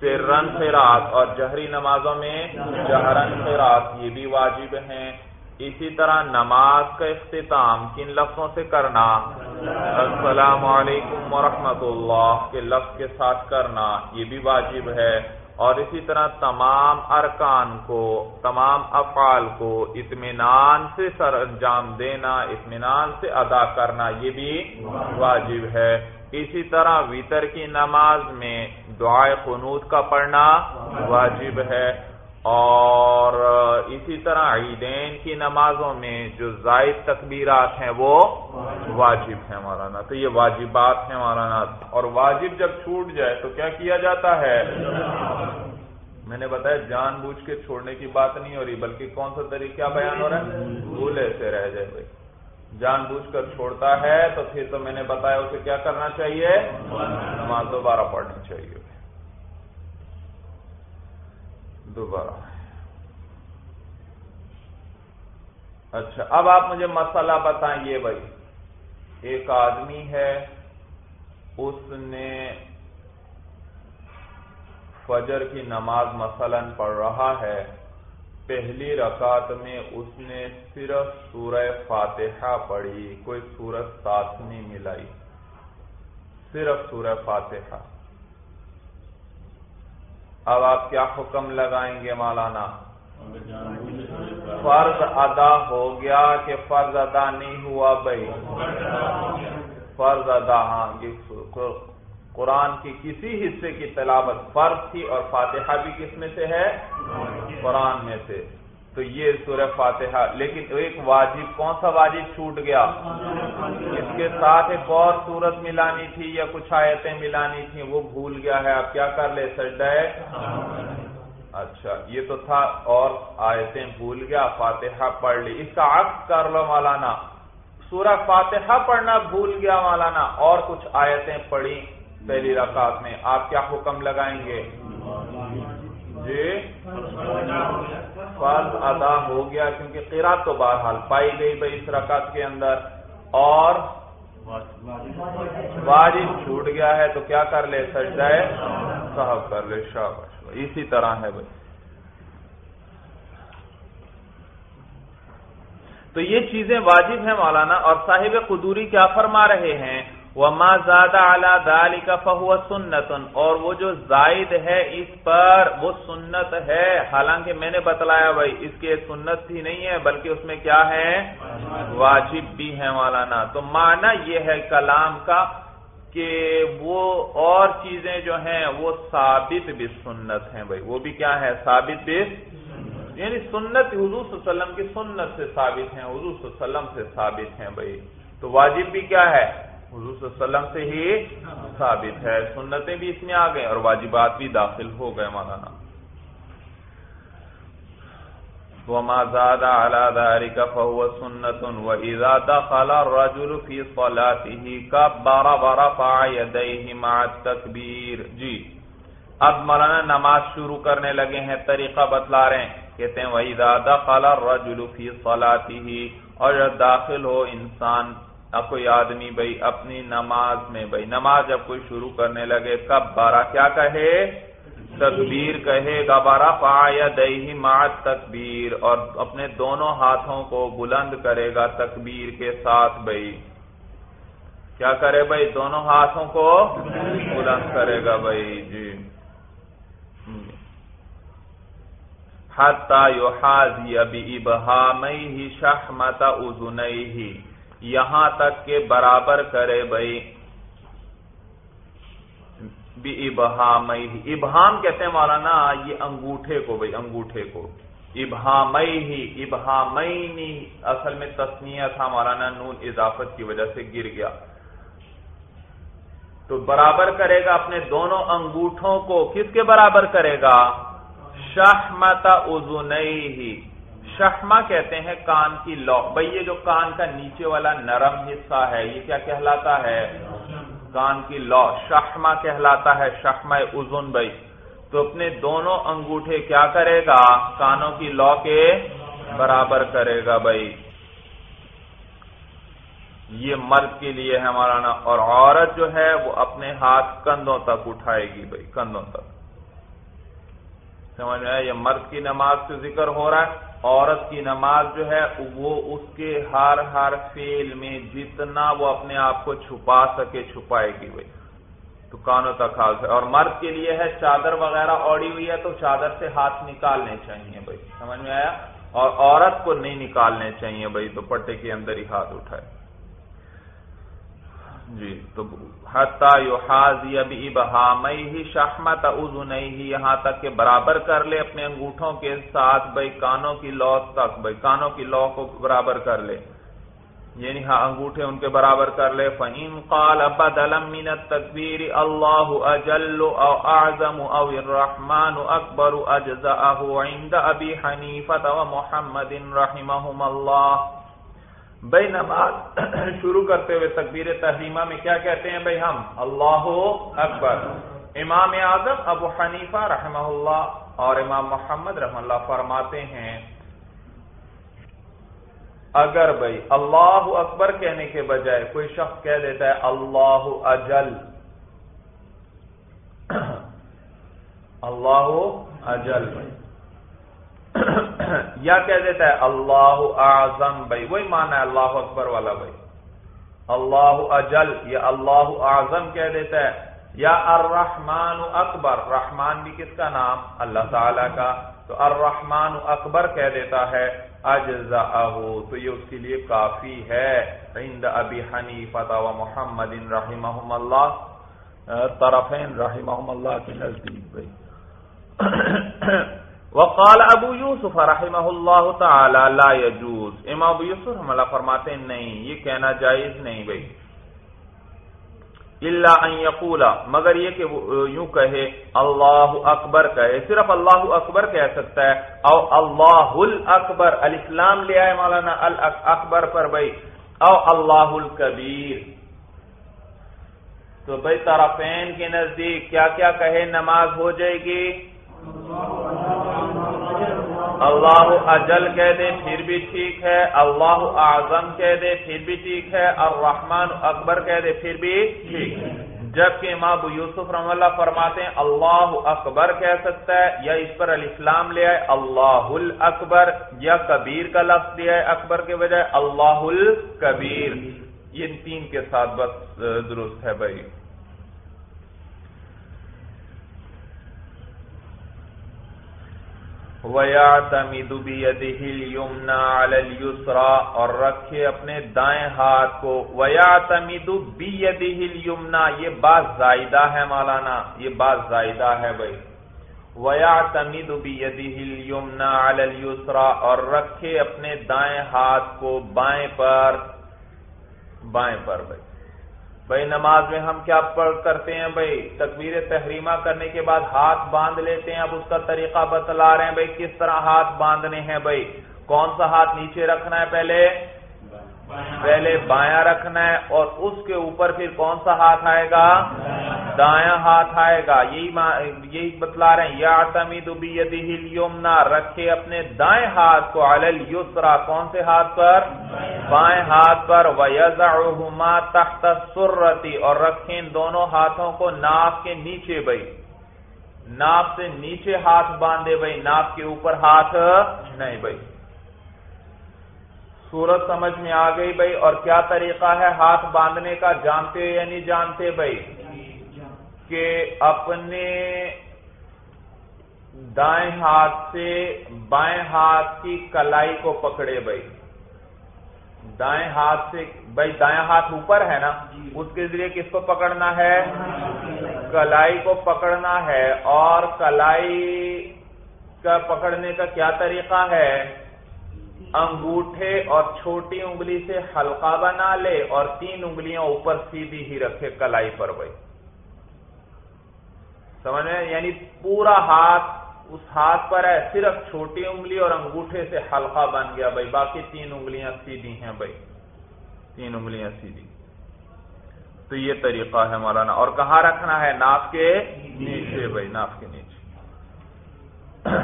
سرن خیرات اور جہری نمازوں میں جہرن خیرات یہ بھی واجب ہیں۔ اسی طرح نماز کا اختتام کن لفظوں سے کرنا؟ السلام علیکم ورحمۃ اللہ کے لفظ کے ساتھ کرنا یہ بھی واجب ہے۔ اور اسی طرح تمام ارکان کو، تمام افعال کو اطمینان سے سر انجام دینا، اطمینان سے ادا کرنا یہ بھی واجب ہے۔ اسی طرح ویتر کی نماز میں دعائے قنوت کا پڑھنا واجب ہے اور اسی طرح عیدین کی نمازوں میں جو زائد تکبیرات ہیں وہ واجب ہیں مولانا، تو یہ واجبات ہیں مولانا۔ اور واجب جب چھوٹ جائے تو کیا کیا جاتا ہے؟ میں نے بتایا جان بوجھ کے چھوڑنے کی بات نہیں ہو رہی، بلکہ کون سا طریقہ بیان ہو رہا ہے؟ بھولے سے رہ جائے۔ بھائی جان بوجھ کر چھوڑتا ہے، تو پھر تو میں نے بتایا اسے کیا کرنا چاہیے؟ نماز دوبارہ پڑھنی چاہیے۔ دوبارہ۔ اچھا اب آپ مجھے مسئلہ بتائیں بھائی۔ ایک آدمی ہے، اس نے فجر کی نماز مثلا پڑھ رہا ہے۔ پہلی رکعت میں اس نے صرف سورہ فاتحہ پڑھی، کوئی سورت ساتھ نہیں ملائی۔ صرف سورہ فاتحہ۔ اب آپ کیا حکم لگائیں گے مولانا؟ فرض ادا ہو گیا کہ فرض ادا نہیں ہوا بھائی؟ فرض ادا ہاں قرآن کی کسی حصے کی تلاوت فرض تھی اور فاتحہ بھی کس میں سے ہے؟ قرآن میں سے۔ تو یہ سورہ فاتحہ، لیکن ایک واجب، کون سا واجب چھوٹ گیا؟ اس کے ساتھ ایک اور سورت ملانی تھی یا کچھ آیتیں ملانی تھی وہ بھول گیا ہے۔ آپ کیا کر لے سجدہ اچھا یہ تو تھا، اور آیتیں بھول گیا، فاتحہ پڑھ لی۔ اس کا عکس کر لو مولانا۔ سورہ فاتحہ پڑھنا بھول گیا مولانا، اور کچھ آیتیں پڑھی پہلی رکعت میں۔ آپ کیا حکم لگائیں گے؟ جی۔ فرض ادا ہو گیا کیونکہ قرآن تو بہرحال پائی گئی بھائی اس رکعت کے اندر۔ اور واجب چھوٹ گیا ہے تو کیا کر لے؟ سجدہ صاحب کر لے شاہ اسی طرح ہے بھائی۔ تو یہ چیزیں واجب ہیں مولانا، اور صاحب قدوری کیا فرما رہے ہیں؟ وما زاد اعلی ذالک فهو سنت۔ اور وہ جو زائد ہے اس پر، وہ سنت ہے۔ حالانکہ میں نے بتلایا بھائی، اس کی سنت ہی نہیں ہے، بلکہ اس میں کیا ہے؟ واجب بھی ہے مولانا۔ تو معنی یہ ہے کلام کا کہ وہ اور چیزیں جو ہیں، وہ ثابت بھی سنت ہیں بھائی۔ وہ بھی کیا ہے؟ ثابت بھی یعنی سنت حضور صلی اللہ علیہ وسلم کی سنت سے ثابت ہیں، حضور صلی اللہ علیہ وسلم سے ثابت ہیں بھائی۔ تو واجب بھی کیا ہے؟ حضور صلی اللہ علیہ وسلم سے ہی ثابت ہے۔ سنتیں بھی اس میں آ گئے اور واجبات بھی داخل ہو گئے مولانا۔ وما زاد على ذلك فهو سنة وإذا دخل الرجل في صلاته كبر ورفع يديه مع التكبير۔ جی اب مولانا نماز شروع کرنے لگے ہیں، طریقہ بتلا رہے ہیں۔ کہتے ہیں، وَإِذَا دَخَلَ الرَّجُلُ فِي صَلَاتِهِ، اور داخل ہو انسان اب کوئی آدمی بھائی اپنی نماز میں بھائی، نماز جب کوئی شروع کرنے لگے کب بارہ کیا کہے؟ تکبیر کہے گا بارہ پا یا دہی مات تکبیر اور اپنے دونوں ہاتھوں کو بلند کرے گا تکبیر کے ساتھ بھائی۔ کیا کرے بھائی؟ دونوں ہاتھوں کو بلند کرے گا بھائی جی۔ حتی یحاذی ابی ابہامی شحمت اذنیہ یہاں تک کہ برابر کرے بھائی۔ ابہام ابہام کہتے ہیں مولانا، یہ انگوٹھے کو بھائی، انگوٹھے کو۔ ابہام ہی ابہام اصل میں تسنیہ تھا مولانا، نون اضافت کی وجہ سے گر گیا۔ تو برابر کرے گا اپنے دونوں انگوٹھوں کو، کس کے برابر کرے گا؟ شہمت ہی شہما کہتے ہیں کان کی لو بھائی، یہ جو کان کا نیچے والا نرم حصہ ہے، یہ کیا کہلاتا ہے؟ کان کی لو شہما کہلاتا ہے شہما ازن بھائی۔ تو اپنے دونوں انگوٹھے کیا کرے گا؟ کانوں کی لو کے برابر کرے گا بھائی۔ یہ مرد کے لیے ہے مولانا اور عورت جو ہے، وہ اپنے ہاتھ کندھوں تک اٹھائے گی بھائی، کندھوں تک۔ سمجھ میں یہ مرد کی نماز سے ذکر ہو رہا ہے۔ عورت کی نماز جو ہے وہ اس کے ہر ہر فیل میں جتنا وہ اپنے آپ کو چھپا سکے چھپائے گی بھائی۔ تو کانوں تک حال سے اور مرد کے لیے ہے چادر وغیرہ اوڑی ہوئی ہے تو چادر سے ہاتھ نکالنے چاہیے بھائی۔ سمجھ میں آیا؟ اور عورت کو نہیں نکالنے چاہیے بھائی، دوپٹے کے اندر ہی ہاتھ اٹھائے۔ جی تو حاضی ابھی بہامئی ہی شہمت ہی یہاں تک کہ برابر کر لے اپنے انگوٹھوں کے ساتھ بھائی کانوں کی لو تک، بھائی کانوں کی لو کو برابر کر لے۔ یعنی ہاں انگوٹھے ان کے برابر کر لے۔ فہیم قال ابد من تقبیر اللہ اجل او اعظم او الرحمن اکبر اجزاء عند ابی حنیفت و محمد رحمہم اللہ بھائی نماز شروع کرتے ہوئے تکبیر تحریمہ میں کیا کہتے ہیں بھائی ہم؟ اللہ اکبر۔ امام اعظم ابو حنیفہ رحمہ اللہ اور امام محمد رحم اللہ فرماتے ہیں، اگر بھائی اللہ اکبر کہنے کے بجائے کوئی شخص کہہ دیتا ہے اللہ اجل اللہ اجل بھائی۔ یا کہہ دیتا ہے، اللہ اعظم بھائی. وہی مانا ہے اللہ اکبر والا بھائی۔ اللہ اجل یا اللہ اعظم کہہ دیتا ہے، یا الرحمن اکبر۔ رحمان بھی کس کا نام؟ اللہ تعالی کا۔ تو الرحمن اکبر کہہ دیتا ہے اجزا تو یہ اس کے لیے کافی ہے۔ عند ابی حنیفہ و محمد رحمہم اللہ۔ طرفین رحمہم اللہ کے نزدیک بھائی۔ وقال ابو یوسف رحمہ اللہ تعالی لا يجوز امام ابو یوسف رحمہ اللہ فرماتے ہیں، نہیں، یہ کہنا جائز نہیں بھائی۔ اللہ ان یقولا مگر یہ کہ وہ یوں کہے، اللہ اکبر کہے۔ صرف اللہ اکبر کہہ سکتا ہے، او اللہ الاکبر۔ الاسلام لے آئے مولانا الاکبر پر بھائی، او اللہ الکبیر۔ تو بھائی، طرفین کے نزدیک کیا کیا کہے، نماز ہو جائے گی؟ اللہ اللہ اجل کہہ دے، پھر بھی ٹھیک ہے، اللہ اعظم کہہ دے، پھر بھی ٹھیک ہے اور رحمان اکبر کہہ دے، پھر بھی ٹھیک ہے۔ جبکہ امام یوسف رحم اللہ فرماتے ہیں، اللہ اکبر کہہ سکتا ہے، یا اس پر الاسلام لے آئے، اللہ الاکبر، یا کبیر کا لفظ لیا ہے اکبر کے بجائے، اللہ الکبیر۔ یہ تین کے ساتھ بس درست ہے بھائی۔ وَيَعْتَمِدُ بِيَدِهِ الْيُمْنَى عَلَى الْيُسْرَى اور رکھے اپنے دائیں ہاتھ کو۔ وَيَعْتَمِدُ بِيَدِهِ الْيُمْنَى، یہ بات زائدہ ہے مولانا، یہ بات زائدہ ہے بھائی۔ وَيَعْتَمِدُ بِيَدِهِ الْيُمْنَى عَلَى الْيُسْرَى اور رکھے اپنے دائیں ہاتھ کو بائیں پر۔ بائیں پر بھائی۔ بھائی نماز میں ہم کیا پڑھ کرتے ہیں بھائی؟ تکبیر تحریمہ کرنے کے بعد ہاتھ باندھ لیتے ہیں، اب اس کا طریقہ بتلا رہے ہیں بھائی کس طرح ہاتھ باندھنے ہیں بھائی؟ کون سا ہاتھ نیچے رکھنا ہے پہلے؟ پہلے بایاں رکھنا ہے اور اس کے اوپر پھر کون سا ہاتھ آئے گا؟ دایاں ہاتھ آئے گا، یہی یہی بتلا رہے ہیں یا تمید یمنا رکھے اپنے دائیں ہاتھ کو علل یسرا کون سے ہاتھ پر؟ بائیں ہاتھ پر وَيَزَعُهُمَا تَحْتَ سُرَّتِ اور رکھیں دونوں ہاتھوں کو ناف کے نیچے بھائی ناف سے نیچے ہاتھ باندھے بھائی ناف کے اوپر ہاتھ نہیں بھائی صورت سمجھ میں آ گئی بھائی اور کیا طریقہ ہے ہاتھ باندھنے کا؟ جانتے یا نہیں جانتے بھائی کہ اپنے دائیں ہاتھ سے بائیں ہاتھ کی کلائی کو پکڑے بھائی۔ دائیں ہاتھ سے بھائی دائیں ہاتھ اوپر ہے نا؟ اس کے ذریعے کس کو پکڑنا ہے؟ کلائی کو پکڑنا ہے۔ اور کلائی کا پکڑنے کا کیا طریقہ ہے؟ انگوٹھے اور چھوٹی انگلی سے حلقہ بنا لے اور تین انگلیاں اوپر سیدھی ہی رکھے کلائی پر بھائی۔ سمجھ میں؟ یعنی پورا ہاتھ اس ہاتھ پر ہے، صرف چھوٹی انگلی اور انگوٹھے سے حلقہ بن گیا بھائی۔ باقی تین انگلیاں سیدھی ہیں بھائی۔ تین انگلیاں سیدھی۔ تو یہ طریقہ ہے مولانا۔ اور کہاں رکھنا ہے؟ ناف کے نیچے بھائی، ناف کے نیچے۔ [clears throat]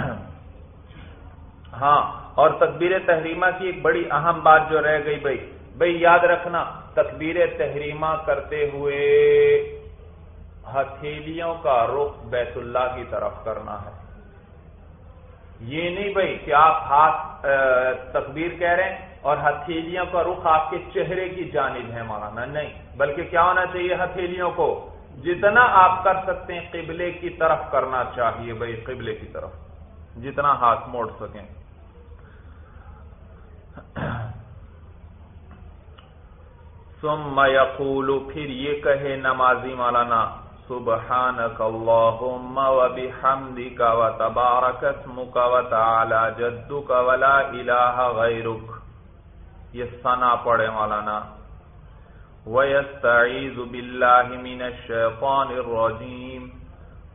ہاں اور تکبیر تحریمہ کی ایک بڑی اہم بات جو رہ گئی بھائی۔ بھائی، یاد رکھنا، تکبیر تحریمہ کرتے ہوئے ہتھیلیوں کا رخ بیت اللہ کی طرف کرنا ہے۔ یہ نہیں بھائی کہ آپ ہاتھ تکبیر کہہ رہے ہیں اور ہتھیلیوں کا رخ آپ کے چہرے کی جانب ہے مولانا، نہیں۔ بلکہ کیا ہونا چاہیے ہتھیلیوں کو؟ جتنا آپ کر سکتے ہیں قبلے کی طرف کرنا چاہیے بھائی، قبلے کی طرف۔ جتنا ہاتھ موڑ سکیں۔ ثم یقول، پھر یہ کہے نمازی مولانا سبحانك اللهم وبحمدك وتبارك اسمك وتعالى جدك ولا الہ غیرک یہ سنا پڑھے مولانا. وَيَسْتَعِيذُ بِاللَّهِ مِنَ الشَّيْطَانِ الرَّجِيمِ.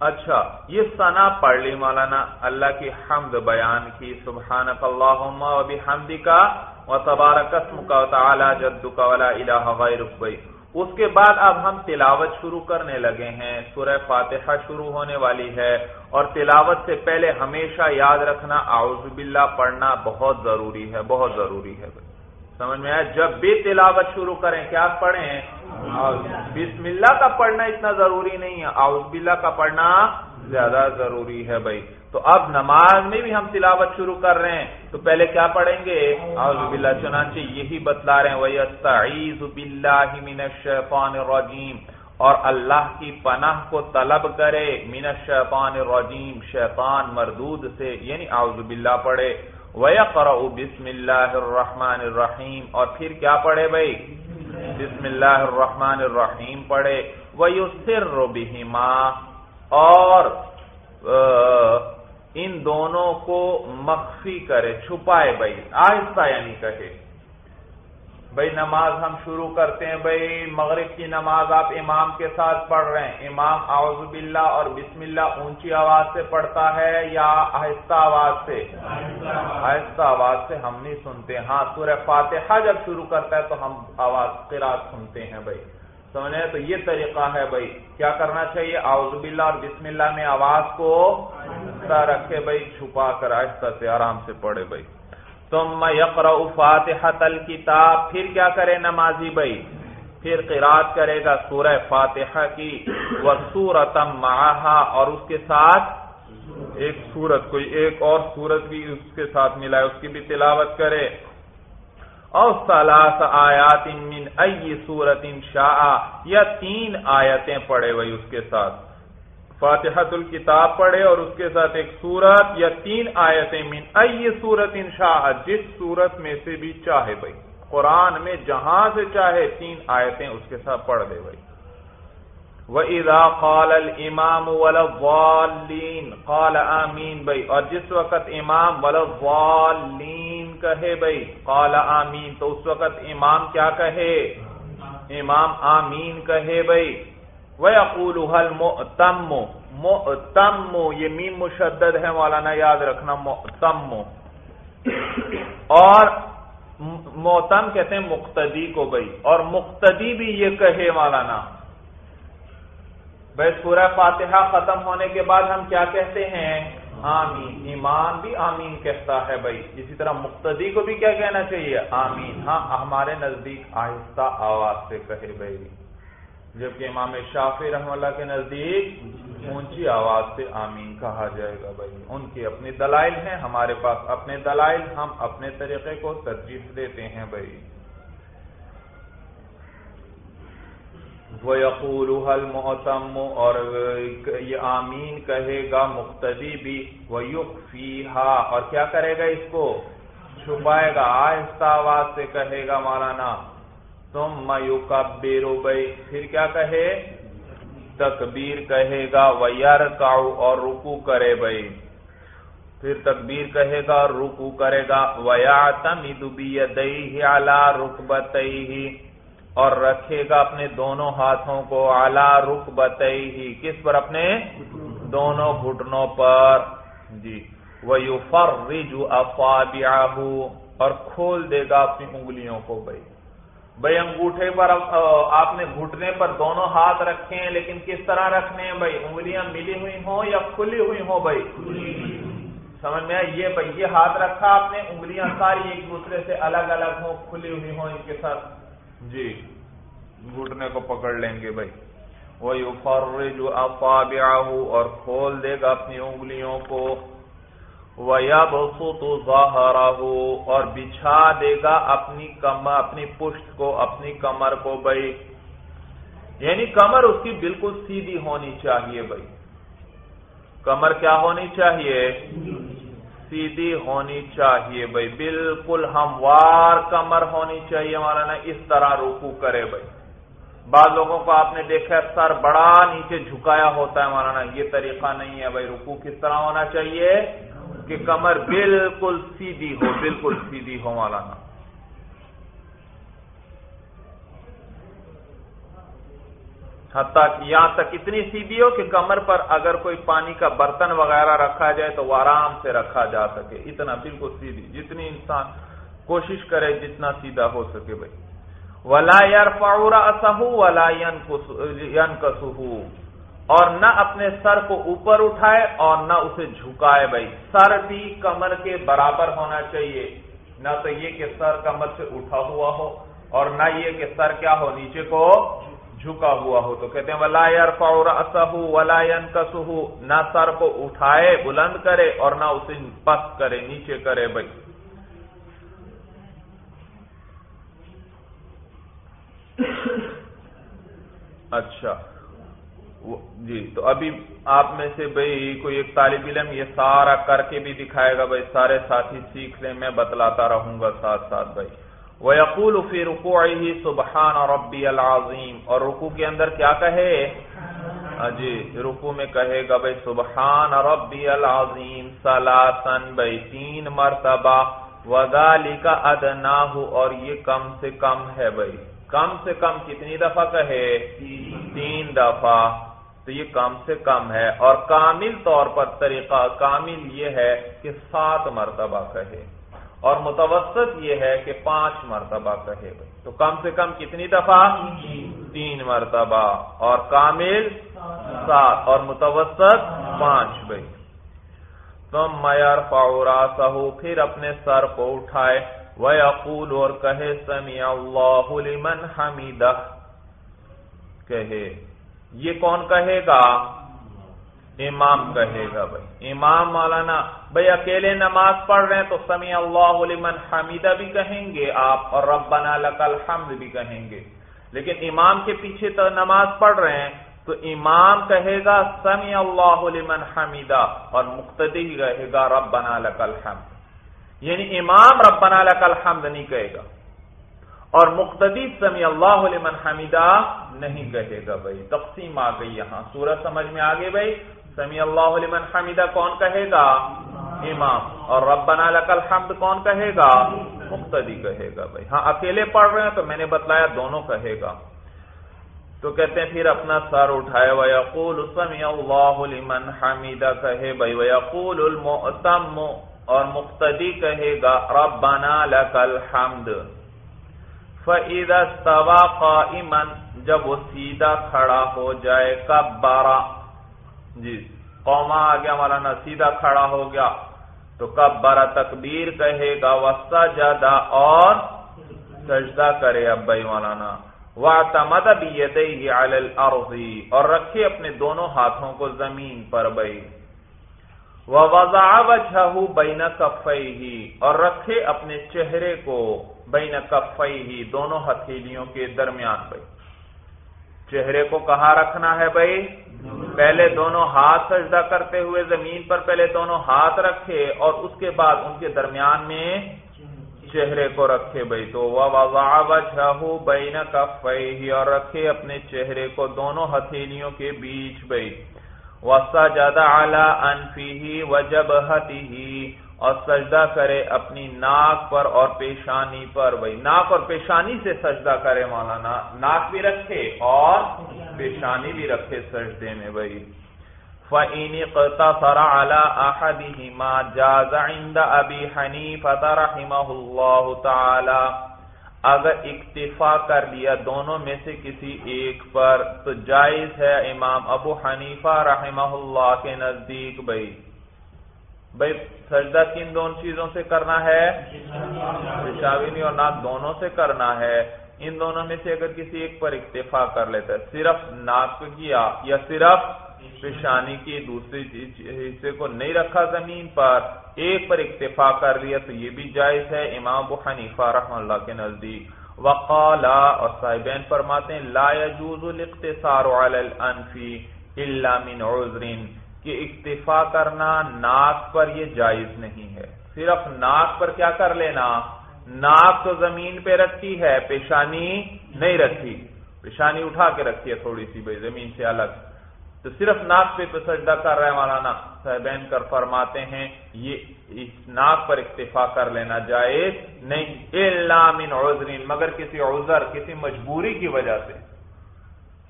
اچھا یہ سنا پڑھ لی مولانا. اللہ کی حمد بیان کی. سبحانک اللہم و بحمدکا و تبارک اسمکا و تعالی جدکا ولا الہ غیرک بھئی اس کے بعد اب ہم تلاوت شروع کرنے لگے ہیں۔ سورہ فاتحہ شروع ہونے والی ہے اور تلاوت سے پہلے ہمیشہ یاد رکھنا اعوذ باللہ پڑھنا بہت ضروری ہے، بہت ضروری ہے۔ سمجھ میں آیا؟ جب بھی تلاوت شروع کریں، کیا پڑھیں؟ بسم اللہ کا پڑھنا اتنا ضروری نہیں ہے۔ اعوذ باللہ کا پڑھنا زیادہ ضروری ہے بھائی۔ تو اب نماز میں بھی ہم تلاوت شروع کر رہے ہیں۔ تو پہلے کیا پڑھیں گے؟ اعوذ باللہ، چنانچہ یہی بتلا رہے ہیں۔ وَيَسْتَعِيذُ بِاللَّهِ مِنَ الشَّيْطَانِ الرَّجِيمِ۔ اور اللہ کی پناہ کو طلب کرے۔ من الشیطان الرجیم شیطان مردود سے یعنی اعوذ باللہ پڑھے۔ وَيَقْرَعُ بِسْمِ اللَّهِ الرَّحْمَنِ الرَّحِيمِ۔ اور پھر کیا پڑھے بھائی؟ بسم اللہ الرحمن الرحیم پڑھے۔ وَيُسِرُّ بِهِمَا اور ان دونوں کو مخفی کرے، چھپائے بھائی، آہستہ یعنی کہے۔ بھائی، نماز ہم شروع کرتے ہیں، بھائی، مغرب کی نماز آپ امام کے ساتھ پڑھ رہے ہیں۔ امام اعوذ باللہ اور بسم اللہ اونچی آواز سے پڑھتا ہے یا آہستہ آواز سے؟ آہستہ آواز سے ہم نہیں سنتے۔ ہاں سورہ فاتحہ جب شروع کرتا ہے تو ہم آواز، قرآن سنتے ہیں بھائی۔ سمجھے تو یہ طریقہ ہے بھائی۔ کیا کرنا چاہیے؟ اعوذ باللہ اور بسم اللہ میں آواز کو رکھے بھائی، چھپا کر آہستہ سے آرام سے پڑھے بھائی۔ ثم يقرأ فاتحة الكتاب۔ پھر کیا کرے نمازی بھائی؟ پھر قرات کرے گا سورہ فاتحہ کی۔ وسورة معها۔ اور اس کے ساتھ ایک سورت، کوئی ایک اور سورت بھی اس کے ساتھ ملا ہے اس کی بھی تلاوت کرے۔ اور ثلاث آیات من ای سورت شاء یا تین آیتیں پڑھے وہی اس کے ساتھ۔ فاتحت الکتاب پڑھے اور اس کے ساتھ ایک سورت یا تین آیتیں من ای سورت انشاء جس سورت میں سے بھی چاہے بھائی۔ قرآن میں جہاں سے چاہے تین آیتیں اس کے ساتھ پڑھ دے بھائی۔ وَإِذَا قَالَ الْإِمَامُ وَلَوَّالِّينَ قَالَ آمین بھائی، اور جس وقت امام وَلَوَّالِّينَ کہے بھائی، قَالَ آمین تو اس وقت امام کیا کہے؟ امام آمین کہے بھائی۔ وَيَقُولُهَا الْمُؤْتَمُّ مؤتم؟ یہ میم مشدد ہے مولانا، یاد رکھنا مؤتم۔ اور موتم کہتے ہیں مقتدی کو بھائی، اور مقتدی بھی یہ کہے مولانا۔ بھائی، سورہ فاتحہ ختم ہونے کے بعد ہم کیا کہتے ہیں؟ آمین۔ ایمان بھی آمین کہتا ہے بھائی۔ اسی طرح مقتدی کو بھی کیا کہنا چاہیے؟ آمین۔ ہاں ہمارے نزدیک آہستہ آواز سے کہے بھائی۔ جبکہ امام شافی رحم اللہ کے نزدیک اونچی آواز سے آمین کہا جائے گا بھائی۔ ان کی اپنی دلائل ہیں، ہمارے پاس اپنے دلائل، ہم اپنے طریقے کو ترجیح دیتے ہیں بھائی۔ وہ یقول اور یہ آمین کہے گا مقتدی بھی وہ اور کیا کرے گا اس کو؟ چھپائے گا۔ آہستہ آواز سے کہے گا مولانا تم میو کا بے پھر کیا کہے؟ تکبیر کہے گا۔ ویر اور رکو کرے بھائی۔ پھر تکبیر کہے گا اور رکو کرے گا۔ ویا تمید رکبت اور رکھے گا اپنے دونوں ہاتھوں کو اعلی رکبت ہی کس پر؟ اپنے دونوں گھٹنوں پر۔ جی۔ وہ فرجو اور کھول دے گا اپنی انگلیوں کو۔ بھائی۔ بھائی، انگوٹھے پر، آپ نے گھٹنے پر دونوں ہاتھ رکھے ہیں، لیکن کس طرح رکھنے ہیں؟ بھائی، انگلیاں ملی ہوئی ہوں یا کھلی ہوئی ہوں؟ بھائی۔ سمجھ میں یہ بھائی، یہ ہاتھ رکھا آپ نے، انگلیاں ساری ایک دوسرے سے الگ الگ ہوں، کھلی ہوئی ہوں ان کے ساتھ۔ جی گھٹنے کو پکڑ لیں گے بھائی۔ وہ جو اور کھول دے گا اپنی انگلیوں کو۔ اور بچھا دے گا اپنی کمر، اپنی پشت کو، اپنی کمر کو بھائی۔ یعنی کمر اس کی بالکل سیدھی ہونی چاہیے بھائی۔ کمر کیا ہونی چاہیے؟ سیدھی ہونی چاہیے بھائی، بالکل ہموار کمر ہونی چاہیے ہمارا نا اس طرح روکو کرے بھائی۔ بعض لوگوں کو آپ نے دیکھا سر بڑا نیچے جھکایا ہوتا ہے ہمارا نا یہ طریقہ نہیں ہے بھائی، رکو کس طرح ہونا چاہیے کہ کمر بالکل سیدھی ہو، بالکل سیدھی ہو مولانا۔ حتیٰ کہ یہاں تک اتنی سیدھی ہو کہ کمر پر اگر کوئی پانی کا برتن وغیرہ رکھا جائے تو وہ آرام سے رکھا جا سکے۔ اتنا بالکل سیدھی جتنی انسان کوشش کرے جتنا سیدھا ہو سکے بھائی۔ ولا یار فاورا ولا کسو اور نہ اپنے سر کو اوپر اٹھائے اور نہ اسے جھکائے بھائی۔ سر بھی کمر کے برابر ہونا چاہیے۔ نہ تو یہ کہ سر کمر سے اٹھا ہوا ہو اور نہ یہ کہ سر کیا ہو، نیچے کو جھکا ہوا ہو تو کہتے ہیں، ولا یار فور ولا کسہ نہ سر کو اٹھائے بلند کرے اور نہ اسے پس کرے، نیچے کرے بھائی۔ اچھا۔ جی تو ابھی آپ میں سے بھائی کوئی ایک طالب علم یہ سارا کر کے بھی دکھائے گا، بھائی سارے ساتھی سیکھ لیں، میں بتلاتا رہوں گا ساتھ ساتھ بھائی۔ وہ یقول فی رکو سبحان اور ربی العظیم اور رکو کے اندر کیا کہے؟ ہاں جی رکو میں کہے گا بھائی، سبحان ربی العظیم، سلاسن بھائی، تین مرتبہ وزالی کا ادنا اور یہ کم سے کم ہے بھائی۔ کم سے کم کتنی دفعہ کہے؟ تین دفعہ۔ تو یہ کم سے کم ہے۔ اور کامل طور پر طریقہ، کامل یہ ہے کہ سات مرتبہ کہے۔ اور متوسط یہ ہے کہ پانچ مرتبہ کہے بھائی تو کم سے کم کتنی دفعہ؟ تین مرتبہ۔ اور کامل؟ سات۔ اور متوسط؟ پانچ بھائی۔ تم میار پاورا سہو پھر اپنے سر کو اٹھائے۔ وہ اقول اور کہے سمی اللہ لمن حمیدہ۔ کہے، یہ کون کہے گا؟ امام کہے گا بھائی۔ امام مولانا، بھائی اکیلے نماز پڑھ رہے ہیں تو سمی اللہ لمن حمیدہ بھی کہیں گے، آپ اور ربنا لک الحمد بھی کہیں گے۔ لیکن امام کے پیچھے تو نماز پڑھ رہے ہیں، تو امام کہے گا سمی اللہ لمن حمیدہ، اور مقتدی کہے گا، ربنا لک الحمد۔ یعنی امام ربنا لک الحمد نہیں کہے گا۔ اور مقتدی سمی اللہ لمن حمیدہ نہیں کہے گا بھائی۔ تقسیم آ گئی یہاں۔ سورج سمجھ میں آگے بھائی۔ سمی اللہ لمن حمیدہ، کون کہے گا؟ امام. اور ربنا لک الحمد، کون کہے گا؟ مقتدی کہے گا بھائی. ہاں اکیلے پڑھ رہے ہیں تو میں نے بتلایا دونوں کہے گا. تو کہتے ہیں، پھر اپنا سر اٹھائے وہ یقول سمی اللہ لمن حمیدہ کہے بھائی. وہ یقول المعتم اور مقتدی کہے گا، ربنا لک الحمد. فَإِذَا اسْتَوَى قَائِمًا، جب وہ سیدھا کھڑا ہو جائے کب بارہ جی۔ قوما آ گیا، مولانا سیدھا کھڑا ہو گیا۔ تو کب بارہ تکبیر کہے گا وسطہ جادا اور سجدہ کرے اب بھائی مولانا۔ وَاعْتَمَدَ بِيَدَيْهِ عَلَى اور رکھے اپنے دونوں ہاتھوں کو زمین پر بھائی وَوَضَعَ وَجْهَهُ بَيْنَ كَفَّيْهِ اور رکھے اپنے چہرے کو بین کفئی ہی دونوں ہتھیلیوں کے درمیان بھائی چہرے کو کہاں رکھنا ہے بھائی؟ پہلے دونوں ہاتھ سجدہ کرتے ہوئے زمین پر پہلے دونوں ہاتھ رکھے اور اس کے بعد ان کے درمیان میں چہرے کو رکھے بھائی۔ تو وَوَضَعَ بَيْنَ كَفَّيْهِ اور رکھے اپنے چہرے کو دونوں ہتھیلیوں کے بیچ بھائی۔ وَسَجَدَ عَلَىٰ أَنفِهِ وَجَبْهَتِهِ اور سجدہ کرے اپنی ناک پر اور پیشانی پر۔ بھائی ناک اور پیشانی سے سجدہ کرے مولانا۔ ناک بھی رکھے اور پیشانی بھی رکھے سجدے میں۔ بھائی فَإِنِ اقْتَصَرَ عَلَىٰ أَحَدِهِمَا جَازَ عِنْدَ أَبِي حَنِيفَةَ رَحِمَهُ اللَّهُ اگر اکتفا کر لیا دونوں میں سے کسی ایک پر تو جائز ہے امام ابو حنیفہ رحمہ اللہ کے نزدیک۔ بھائی بھائی سجدہ کن دونوں چیزوں سے کرنا ہے؟ پشاونی اور ناک دونوں سے کرنا ہے۔ ان دونوں میں سے اگر کسی ایک پر اکتفا کر لیتا ہے، صرف ناک کیا یا صرف پیشانی کی دوسری حصے کو نہیں رکھا زمین پر، ایک پر اکتفا کر لیا تو یہ بھی جائز ہے۔ امام ابو حنیفہ رحم اللہ کے نزدیک۔ وقالا اور صاحبین فرماتے ہیں، لا يجوز الاقتصار على الانف الا من عذر کہ اکتفا کرنا ناک پر یہ جائز نہیں ہے۔ صرف ناک پر کیا کر لینا؟ ناک تو زمین پہ رکھی ہے، پیشانی نہیں رکھی پیشانی اٹھا کے رکھی ہے تھوڑی سی، بھائی، زمین سے الگ۔ تو صرف ناک پہ تو سجدہ کر رہے مولانا صاحبین، کر فرماتے ہیں، یہ اس ناک پر اکتفا کر لینا جائز نہیں۔ من عذرین، مگر کسی عذر، کسی مجبوری کی وجہ سے۔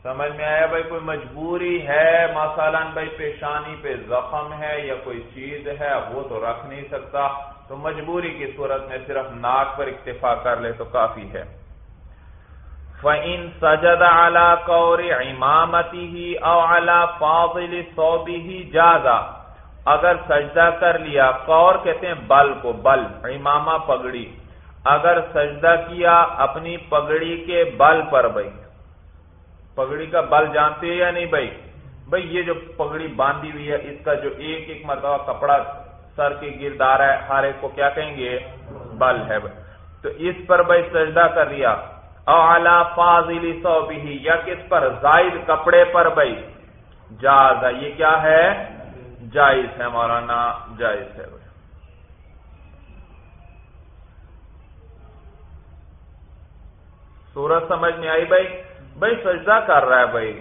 سمجھ میں آیا بھائی کوئی مجبوری ہے؟ مثلا بھائی پیشانی پہ زخم ہے یا کوئی چیز ہے وہ تو رکھ نہیں سکتا۔ تو مجبوری کی صورت میں صرف ناک پر اکتفا کر لے تو کافی ہے۔ فَإِن سَجَدَ عَلَى قَوْرِ عِمَامَتِهِ اَوْ عَلَى فَاضِلِ صَوْبِهِ جَازَ۔ اگر سجدہ کر لیا، قور کہتے ہیں بل کو، بل امامہ پگڑی۔ اگر سجدہ کیا، اپنی پگڑی کے بل پر بھائی۔ پگڑی کا بل جانتے ہیں یا نہیں بھائی؟ بھائی، یہ جو پگڑی باندھی ہوئی ہے، اس کا جو ایک ایک مرتبہ کپڑا سر کے گرد آ رہا ہے، ہر ایک کو کیا کہیں گے؟ بل ہے۔ بھائی تو اس پر بھائی سجدہ کر لیا اعلی فاضلی سو بھی یا کس پر؟ زائد کپڑے پر بھائی۔ جاز یہ کیا ہے؟ جائز ہے مولانا، جائز ہے۔ بھائی سورج سمجھ میں آئی بھائی؟ بھائی سجدہ کر رہا ہے بھائی۔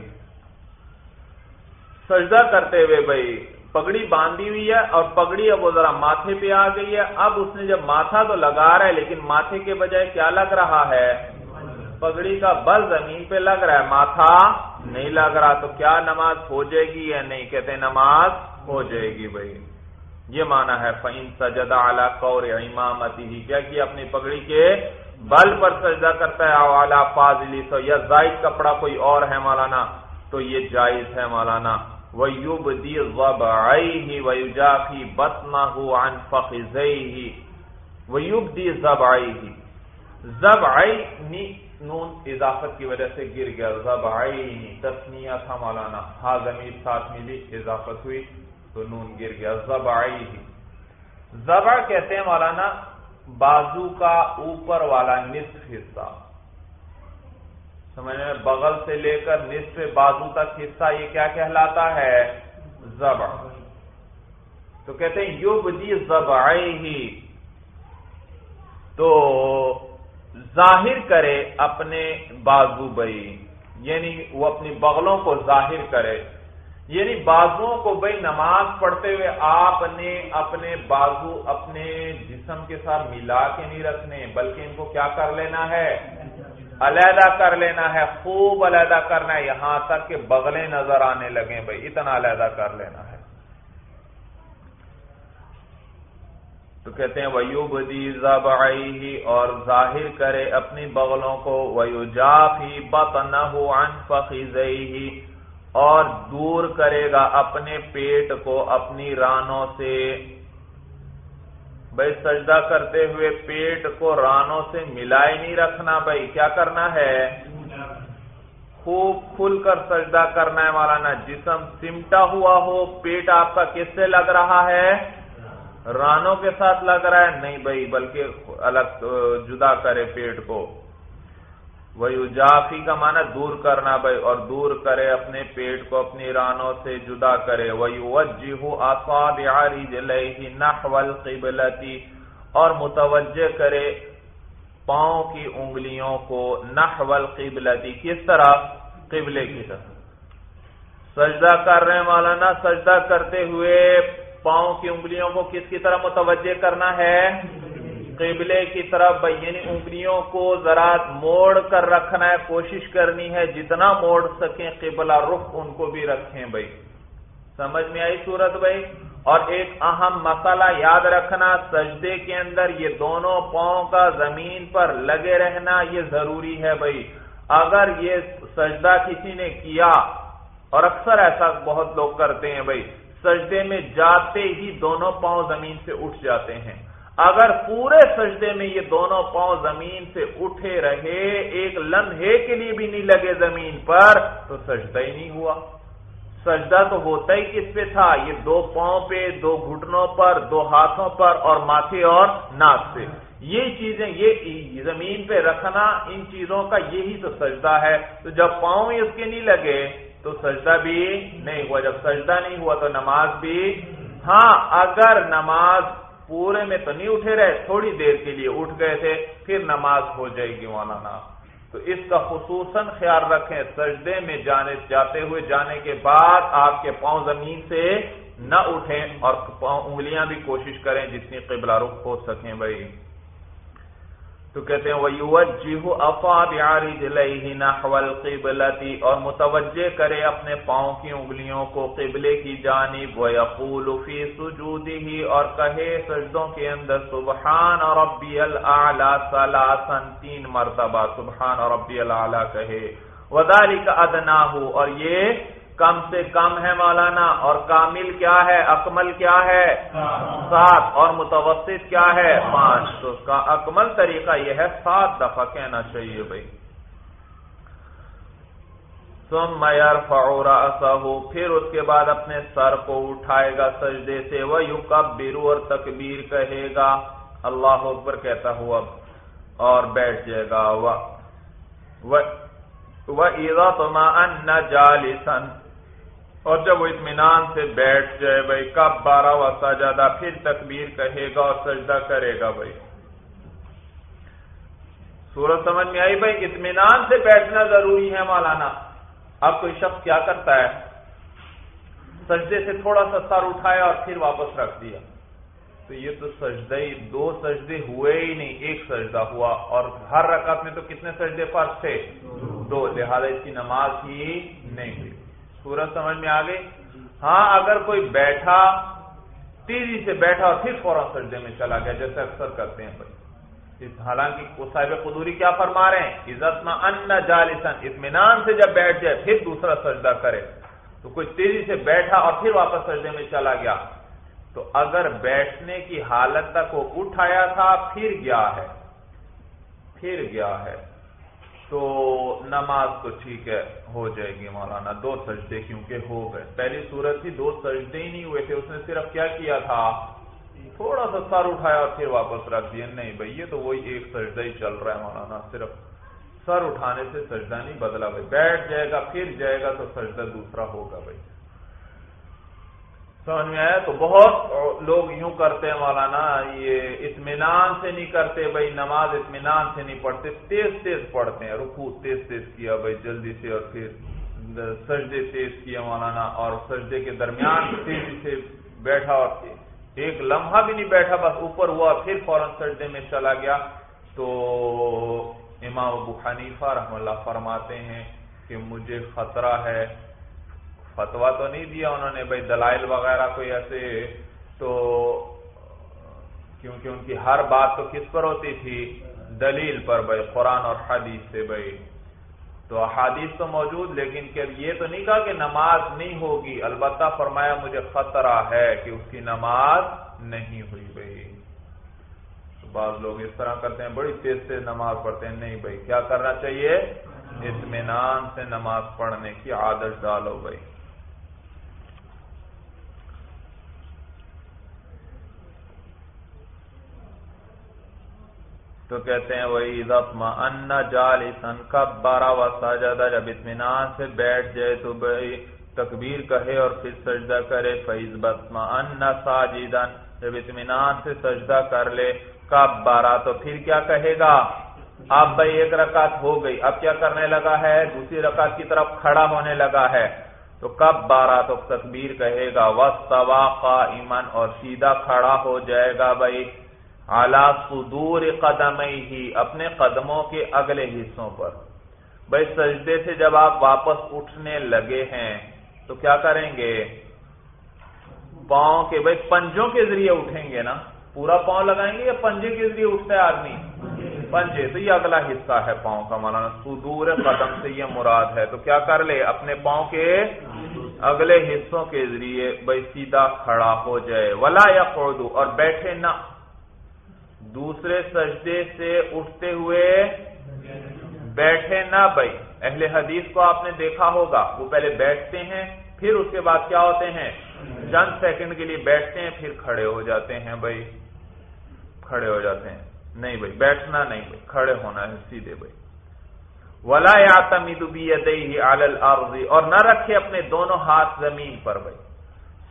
سجدہ کرتے ہوئے بھائی پگڑی باندھی ہوئی ہے اور پگڑی اب وہ ذرا ماتھے پہ آ گئی ہے۔ اب اس نے جب ماتھا تو لگا رہا ہے لیکن ماتھے کے بجائے کیا لگ رہا ہے؟ پگڑی کا بل زمین پہ لگ رہا ہے۔ ماتھا نہیں لگ رہا تو کیا نماز ہو جائے گی یا نہیں؟ کہتے نماز ہو جائے گی بھائی۔ یہ مانا ہے فعین سجد اعلی قور امامتی ہی کیا اپنی پگڑی کے بل پر سجدہ کرتا ہے اعلی فاضلی سو یا زائد کپڑا کوئی اور ہے مولانا، تو یہ جائز ہے مولانا۔ ویوب دی غب آئی ویوجافی بتنا ہو ان فخی نون اضافت کی وجہ سے گر گیا۔ زب تسنیہ تھا مولانا۔ ہا زمین ساتھ ملی، اضافت ہوئی تو نون گر گیا۔ زب زبا کہتے ہیں مولانا بازو کا اوپر والا نصف حصہ۔ سمجھ میں بغل سے لے کر نصف بازو تک حصہ یہ کیا کہلاتا ہے؟ زبا تو کہتے ہیں یوب دی زب تو ظاہر کرے اپنے بازو بئی یعنی وہ اپنی بغلوں کو ظاہر کرے۔ یعنی بازو کو بھائی نماز پڑھتے ہوئے آپ نے اپنے بازو اپنے جسم کے ساتھ ملا کے نہیں رکھنے، بلکہ ان کو کیا کر لینا ہے؟ علیحدہ کر لینا ہے، خوب علیحدہ کرنا ہے۔ یہاں تک کہ بغلیں نظر آنے لگیں بھائی، اتنا علیحدہ کر لینا ہے۔ تو کہتے ہیں ویوب دی اور ظاہر کرے اپنی بغلوں کو۔ ویو جافی بتنا اور دور کرے گا اپنے پیٹ کو اپنی رانوں سے۔ بھائی سجدہ کرتے ہوئے پیٹ کو رانوں سے ملائے نہیں رکھنا بھائی، کیا کرنا ہے؟ خوب کھل کر سجدہ کرنا ہے مولانا، جسم سمٹا ہوا ہو، پیٹ آپ کا کس سے لگ رہا ہے؟ رانوں کے ساتھ لگ رہا ہے۔ نہیں بھائی، بلکہ الگ، جدا کرے پیٹ کو۔ وہی جافی کا معنی دور کرنا بھائی اور دور کرے اپنے پیٹ کو، اپنی رانوں سے جدا کرے۔ وہی وجہ آساد نحول قبلتی اور متوجہ کرے پاؤں کی انگلیوں کو نحول قبلتی کس طرح؟ قبلے کی طرح۔ سجدہ کر رہے مولانا، سجدہ کرتے ہوئے پاؤں کی انگلیوں کو کس کی طرح متوجہ کرنا ہے؟ قبلے کی طرف یعنی انگلیوں کو ذرا موڑ کر رکھنا ہے، کوشش کرنی ہے، جتنا موڑ سکیں قبلہ رخ ان کو بھی رکھیں بھائی۔ سمجھ میں آئی صورت بھائی؟ اور ایک اہم مسئلہ یاد رکھنا، سجدے کے اندر یہ دونوں پاؤں کا زمین پر لگے رہنا یہ ضروری ہے بھائی۔ اگر یہ سجدہ کسی نے کیا، اور اکثر ایسا بہت لوگ کرتے ہیں بھائی، سجدے میں جاتے ہی دونوں پاؤں زمین سے اٹھ جاتے ہیں۔ اگر پورے سجدے میں یہ دونوں پاؤں زمین سے اٹھے رہے، ایک لمحے کے لیے بھی نہیں لگے زمین پر، تو سجدہ ہی نہیں ہوا۔ سجدہ تو ہوتا ہی کس پہ تھا؟ یہ دو پاؤں پہ، دو گھٹنوں پر، دو ہاتھوں پر اور ماتھے اور ناک سے۔ یہ چیزیں، یہ زمین پہ رکھنا، ان چیزوں کا یہی تو سجدہ ہے۔ تو جب پاؤں ہی اس کے نہیں لگے، تو سجدہ بھی نہیں ہوا۔ جب سجدہ نہیں ہوا تو نماز بھی۔ ہاں اگر نماز پورے میں تو نہیں اٹھے رہے، تھوڑی دیر کے لیے اٹھ گئے تھے، پھر نماز ہو جائے گی مولانا تو اس کا خصوصاً خیال رکھیں، سجدے میں جانے، جاتے ہوئے جانے کے بعد آپ کے پاؤں زمین سے نہ اٹھیں اور انگلیاں بھی کوشش کریں جتنی قبلہ رخ ہو سکیں بھائی۔ تو کہتے ہیں وہ افاد قبلتی اور متوجہ کرے اپنے پاؤں کی انگلیوں کو قبلے کی جانب وہ یقول فی سجودی اور کہے سجدوں کے اندر، سبحان اور ربی سلاسن تین مرتبہ، سبحان اور ربی اللہ کہے وداری کا ادنا ہو اور یہ کم سے کم ہے مولانا، اور کامل کیا ہے؟ اکمل کیا ہے؟ سات، اور متوسط کیا ہے؟ پانچ۔ تو اس کا اکمل طریقہ یہ ہے، سات دفعہ کہنا چاہیے بھائی۔ تم میئر فعورا پھر اس کے بعد اپنے سر کو اٹھائے گا سجدے سے وہ یو کب بیرو اور تکبیر کہے گا۔ اللہ اکبر کہتا ہوا اور بیٹھ جائے گا۔ وہ عیدا تو جالسن اور جب وہ اطمینان سے بیٹھ جائے، بھائی، کب بارہ و سجادہ پھر تکبیر کہے گا اور سجدہ کرے گا، بھائی۔ سورج سمجھ میں آئی، بھائی، اطمینان سے بیٹھنا ضروری ہے مولانا۔ اب کوئی شخص کیا کرتا ہے؟ سجدے سے تھوڑا سا سر اٹھایا اور پھر واپس رکھ دیا۔ تو یہ تو سجدہ ہی دو سجدے ہوئے ہی نہیں، ایک سجدہ ہوا۔ اور ہر رکعت میں تو کتنے سجدے فرض تھے؟ دو۔ لہٰذا اس کی نماز ہی نہیں ہوئی۔ سورج سمجھ میں آ گئی؟ ہاں اگر کوئی بیٹھا، تیزی سے بیٹھا اور پھر فوراً سجدے میں چلا گیا، جیسے اکثر کرتے ہیں بھائی۔ حالانکہ صاحب قدوری کیا فرما رہے ہیں؟ عزت میں ان جالسن اطمینان سے جب بیٹھ جائے، پھر دوسرا سجدہ کرے۔ تو کوئی تیزی سے بیٹھا اور پھر واپس سجدے میں چلا گیا۔ تو اگر بیٹھنے کی حالت تک وہ اٹھایا تھا، پھر گیا ہے۔ پھر گیا ہے۔ تو نماز تو ٹھیک ہے، ہو جائے گی مولانا، دو سجدے کیونکہ ہو گئے۔ پہلی صورت تھی، دو سجدے ہی نہیں ہوئے تھے، اس نے صرف کیا کیا تھا؟ تھوڑا سا سر اٹھایا اور پھر واپس رکھ دیا۔ نہیں بھائی، یہ تو وہی ایک سجدہ ہی چل رہا ہے مولانا، صرف سر اٹھانے سے سجدہ نہیں بدلا بھائی۔ بیٹھ جائے گا، پھر جائے گا تو سجدہ دوسرا ہوگا بھائی۔ سمجھ میں آیا؟ تو بہت لوگ یوں کرتے ہیں مولانا، یہ اطمینان سے نہیں کرتے بھائی، نماز اطمینان سے نہیں پڑھتے، تیز تیز پڑھتے ہیں رکو تیز تیز کیا بھائی، جلدی سے اور پھر سجدے تیز کیا مولانا، اور سجدے کے درمیان تیزی سے بیٹھا اور ایک لمحہ بھی نہیں بیٹھا، بس اوپر ہوا، پھر فوراً سجدے میں چلا گیا۔ تو امام ابو حنیفہ رحم اللہ فرماتے ہیں کہ مجھے خطرہ ہے فتوا تو نہیں دیا انہوں نے، بھائی دلائل وغیرہ کوئی ایسے تو کیونکہ ان کی ہر بات تو کس پر ہوتی تھی؟ دلیل پر بھائی، قرآن اور حدیث سے بھائی۔ تو حادیث تو موجود، لیکن کہ یہ تو نہیں کہا کہ نماز نہیں ہوگی۔ البتہ فرمایا مجھے خطرہ ہے کہ اس کی نماز نہیں ہوئی بھائی۔ بعض لوگ اس طرح کرتے ہیں، بڑی تیز سے نماز پڑھتے ہیں۔ نہیں بھائی، کیا کرنا چاہیے؟ اطمینان سے نماز پڑھنے کی عادت ڈالو بھائی۔ تو کہتے ہیں وہی زخما ان جال سن کب بارہ و ساجدہ جب اطمینان سے بیٹھ جائے تو بھائی تکبیر کہے اور پھر سجدہ کرے فیض بتما ان ساجدن جب اطمینان سے سجدہ کر لے کب بارہ تو پھر کیا کہے گا؟ اب بھائی ایک رکعت ہو گئی، اب کیا کرنے لگا ہے؟ دوسری رکعت کی طرف کھڑا ہونے لگا ہے۔ تو کب بارہ تو تکبیر کہے گا وسط ایمن اور سیدھا کھڑا ہو جائے گا بھائی۔ اعلی صدور قدم ہی اپنے قدموں کے اگلے حصوں پر۔ بھائی سجدے سے جب آپ واپس اٹھنے لگے ہیں تو کیا کریں گے؟ پاؤں کے بھائی پنجوں کے ذریعے اٹھیں گے نا۔ پورا پاؤں لگائیں گے یا پنجے کے ذریعے اٹھتا ہے آدمی؟ پنجے۔ تو یہ اگلا حصہ ہے پاؤں کا۔ مولانا سدور قدم سے یہ مراد ہے۔ تو کیا کر لے؟ اپنے پاؤں کے اگلے حصوں کے ذریعے بھائی سیدھا کھڑا ہو جائے۔ ولا یا اور بیٹھے نہ۔ دوسرے سجدے سے اٹھتے ہوئے بیٹھے نہ بھائی۔ اہل حدیث کو آپ نے دیکھا ہوگا۔ وہ پہلے بیٹھتے ہیں، پھر اس کے بعد کیا ہوتے ہیں؟ چند سیکنڈ کے لیے بیٹھتے ہیں، پھر کھڑے ہو جاتے ہیں بھائی۔ کھڑے ہو جاتے ہیں۔ نہیں بھائی، بیٹھنا نہیں بھائی، کھڑے ہونا ہے سیدھے بھائی۔ ولا یا تمیدی اور نہ رکھے اپنے دونوں ہاتھ زمین پر بھائی۔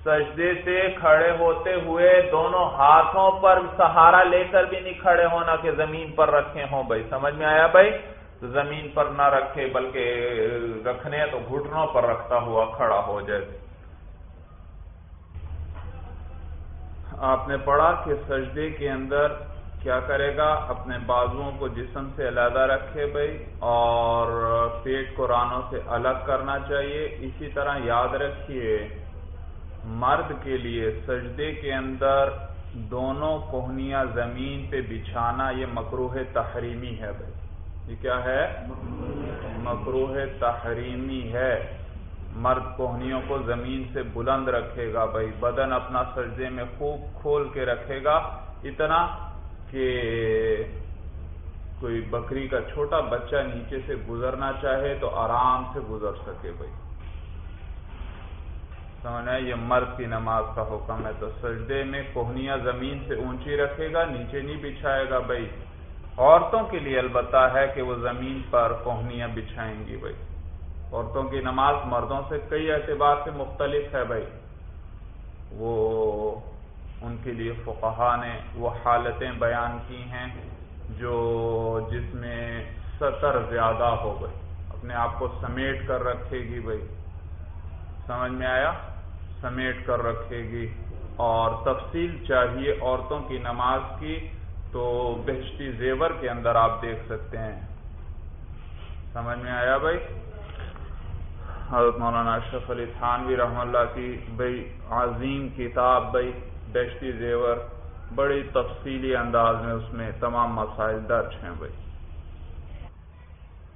سجدے سے کھڑے ہوتے ہوئے دونوں ہاتھوں پر سہارا لے کر بھی نہیں کھڑے ہونا کہ زمین پر رکھے ہوں بھائی۔ سمجھ میں آیا بھائی؟ تو زمین پر نہ رکھے بلکہ رکھنے تو گھٹنوں پر رکھتا ہوا کھڑا ہو جائے۔ آپ نے پڑھا کہ سجدے کے اندر کیا کرے گا؟ اپنے بازوؤں کو جسم سے علیحدہ رکھے بھائی اور پیٹ کو رانوں سے الگ کرنا چاہیے۔ اسی طرح یاد رکھیے مرد کے لیے سجدے کے اندر دونوں کوہنیاں زمین پہ بچھانا یہ مکروح تحریمی ہے بھائی۔ یہ کیا ہے؟ مکروح تحریمی ہے۔ مرد کوہنیوں کو زمین سے بلند رکھے گا بھائی۔ بدن اپنا سجدے میں خوب کھول کے رکھے گا۔ اتنا کہ کوئی بکری کا چھوٹا بچہ نیچے سے گزرنا چاہے تو آرام سے گزر سکے بھائی۔ سمجھنا یہ مرد کی نماز کا حکم ہے۔ تو سجدے میں کوہنیاں زمین سے اونچی رکھے گا، نیچے نہیں بچھائے گا بھائی۔ عورتوں کے لیے البتہ ہے کہ وہ زمین پر کوہنیاں بچھائیں گی بھائی۔ عورتوں کی نماز مردوں سے کئی اعتبار سے مختلف ہے بھائی۔ وہ ان کے لیے فقہا نے وہ حالتیں بیان کی ہیں جو جس میں سطر زیادہ ہو گئی۔ اپنے آپ کو سمیٹ کر رکھے گی بھائی۔ سمجھ میں آیا؟ سمیٹ کر رکھے گی۔ اور تفصیل چاہیے عورتوں کی نماز کی، تو بہشتی زیور کے اندر آپ دیکھ سکتے ہیں۔ سمجھ میں آیا بھائی؟ حضرت مولانا اشرف علی تھانوی رحم اللہ کی بھائی عظیم کتاب بھائی، بہشتی زیور۔ بڑی تفصیلی انداز میں اس میں تمام مسائل درج ہیں بھائی۔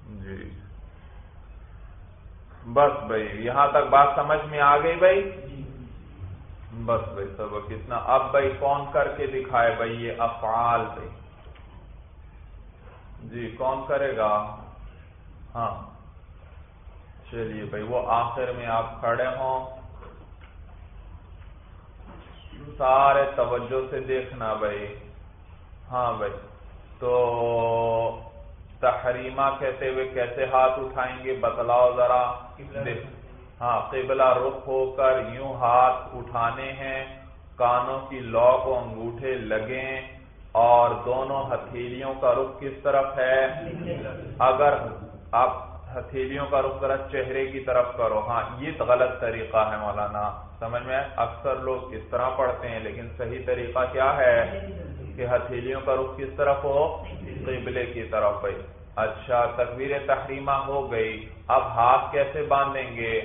جی۔ بس بھائی یہاں تک بات سمجھ میں آ گئی بھائی؟ بس بھائی سبق اتنا۔ اب بھائی کون کر کے دکھائے بھائی یہ افعال بھائی؟ جی کون کرے گا؟ ہاں۔ چلیے بھائی وہ آخر میں آپ کھڑے ہوں۔ سارے توجہ سے دیکھنا بھائی۔ ہاں بھائی تو تحریمہ کہتے ہوئے کیسے ہاتھ اٹھائیں گے؟ بتلاؤ ذرا۔ ہاں قبلہ رخ ہو کر یوں ہاتھ اٹھانے ہیں کانوں کی لو کو انگوٹھے لگیں اور دونوں ہتھیلیوں کا رخ کس طرف ہے؟ اگر آپ ہتھیلیوں کا رخ ذرا چہرے کی طرف کرو۔ ہاں یہ غلط طریقہ ہے مولانا سمجھ میں؟ اکثر لوگ اس طرح پڑھتے ہیں لیکن صحیح طریقہ کیا ہے؟ کہ ہتھیلیوں کا رخ کس طرف ہو؟ قبلے کی طرف بھائی۔ اچھا تقویر تحریمہ ہو گئی۔ اب ہاتھ کیسے باندھیں گے؟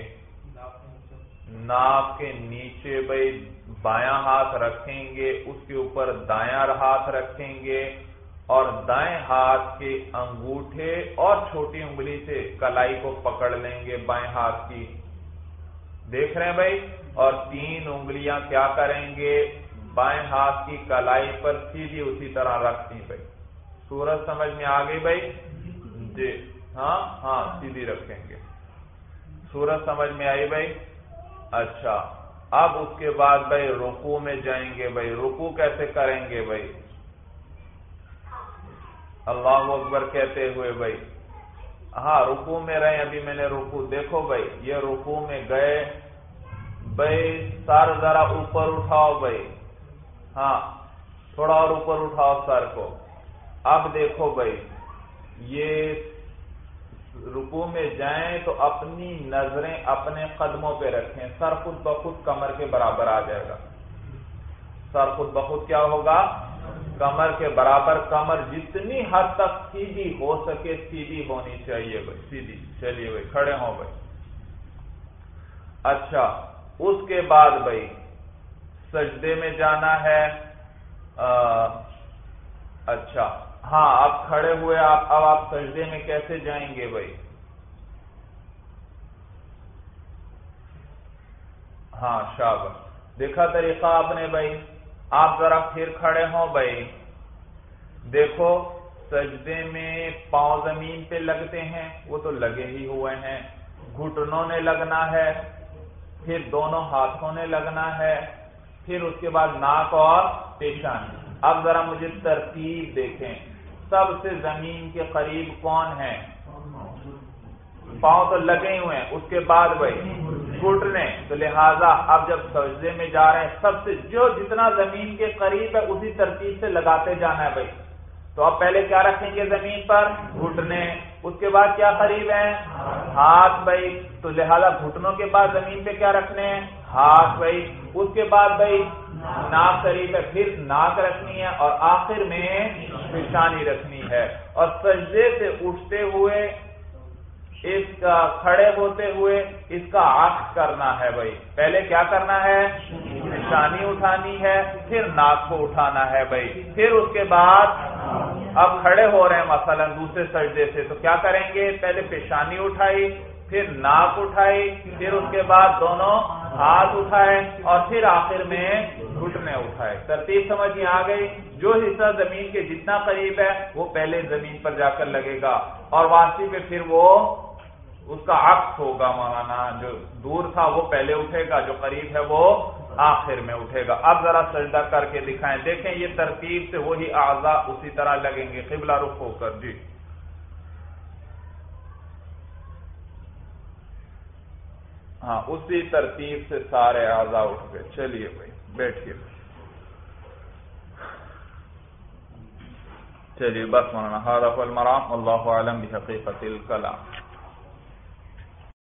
ناک کے نیچے بھائی بایاں ہاتھ رکھیں گے، اس کے اوپر دایاں ہاتھ رکھیں گے اور دائیں ہاتھ کے انگوٹھے اور چھوٹی انگلی سے کلائی کو پکڑ لیں گے بائیں ہاتھ کی۔ دیکھ رہے ہیں بھائی؟ اور تین انگلیاں کیا کریں گے؟ بائیں ہاتھ کی کلائی پر سیدھی اسی طرح رکھتی بھائی۔ سورج سمجھ میں آ گئی بھائی؟ جی۔ ہاں ہاں سیدھی رکھیں گے۔ سورج سمجھ میں آئی بھائی؟ اچھا۔ اب اس کے بعد بھائی رکو میں جائیں گے بھائی۔ رکو کیسے کریں گے بھائی؟ اللہ اکبر کہتے ہوئے بھائی۔ ہاں رکو میں رہے ابھی میں نے رکو دیکھو بھائی۔ یہ رکو میں گئے۔ بھائی، سر ذرا اوپر اٹھاؤ بھائی۔ ہاں تھوڑا اور اوپر اٹھاؤ سر کو۔ اب دیکھو بھائی، یہ رکو میں جائیں تو اپنی نظریں اپنے قدموں پہ رکھیں۔ سر خود بخود کمر کے برابر آ جائے گا۔ سر خود بخود کیا ہوگا؟ کمر کے برابر۔ کمر جتنی حد تک سیدھی ہو سکے، سیدھی ہونی چاہیے بھائی، سیدھی۔ چلیے بھائی، کھڑے ہوں بھائی۔ اچھا اس کے بعد بھائی سجدے میں جانا ہے۔ اچھا۔ ہاں آپ کھڑے ہوئے، آپ، اب آپ سجدے میں کیسے جائیں گے بھائی؟ ہاں شاب دیکھا طریقہ آپ نے بھائی؟ آپ ذرا پھر کھڑے ہوں بھائی۔ دیکھو، سجدے میں پاؤں زمین پہ لگتے ہیں، وہ تو لگے ہی ہوئے ہیں۔ گھٹنوں نے لگنا ہے، پھر دونوں ہاتھوں نے لگنا ہے۔ پھر اس کے بعد ناک اور پیشان اب ذرا مجھے ترتیب دیکھیں۔ سب سے زمین کے قریب کون ہے؟ پاؤں تو لگے ہوئے ہیں۔ اس کے بعد بھائی گھٹنے۔ تو لہذا اب جب سجدے میں جا رہے ہیں، سب سے جو جتنا زمین کے قریب ہے، اسی ترتیب سے لگاتے جانا ہے بھائی۔ تو اب پہلے کیا رکھیں گے زمین پر؟ گھٹنے۔ اس کے بعد کیا قریب ہے؟ ہاتھ بھائی۔ تو لہذا گھٹنوں کے بعد زمین پہ کیا رکھنے ہیں؟ ہاتھ۔ بھائی۔ اس کے بعد بھائی، ناک قریب ہے، پھر ناک رکھنی ہے اور آخر میں پیشانی رکھنی ہے۔ اور سجدے سے اٹھتے ہوئے، اس کا کھڑے ہوتے ہوئے اس کا عکس کرنا ہے بھائی۔ پہلے کیا کرنا ہے؟ نشانی اٹھانی ہے، پھر ناک کو اٹھانا ہے بھائی۔ پھر اس کے بعد اب کھڑے ہو رہے ہیں، مثلا دوسرے سجدے سے، تو کیا کریں گے؟ پہلے پیشانی اٹھائی پھر ناک اٹھائی، پھر اس کے بعد دونوں ہاتھ اٹھائے اور پھر آخر میں گھٹنے اٹھائے۔ ترتیب سمجھ میں آ گئی؟ جو حصہ زمین کے جتنا قریب ہے، وہ پہلے زمین پر جا کر لگے گا۔ اور واپسی پہ پھر وہ اس کا عکس ہوگا مولانا، جو دور تھا وہ پہلے اٹھے گا، جو قریب ہے وہ آخر میں اٹھے گا۔ اب ذرا سجدہ کر کے دکھائیں۔ دیکھیں، یہ ترتیب سے وہی اعضا اسی طرح لگیں گے۔ قبلہ رخ ہو کر۔ جی۔ ہاں اسی ترتیب سے سارے اعضا اٹھ گئے۔ چلیے بھائی، بیٹھیے۔ چلیے، بس مولانا المرام اللہ عالم بحقیقت الکلام۔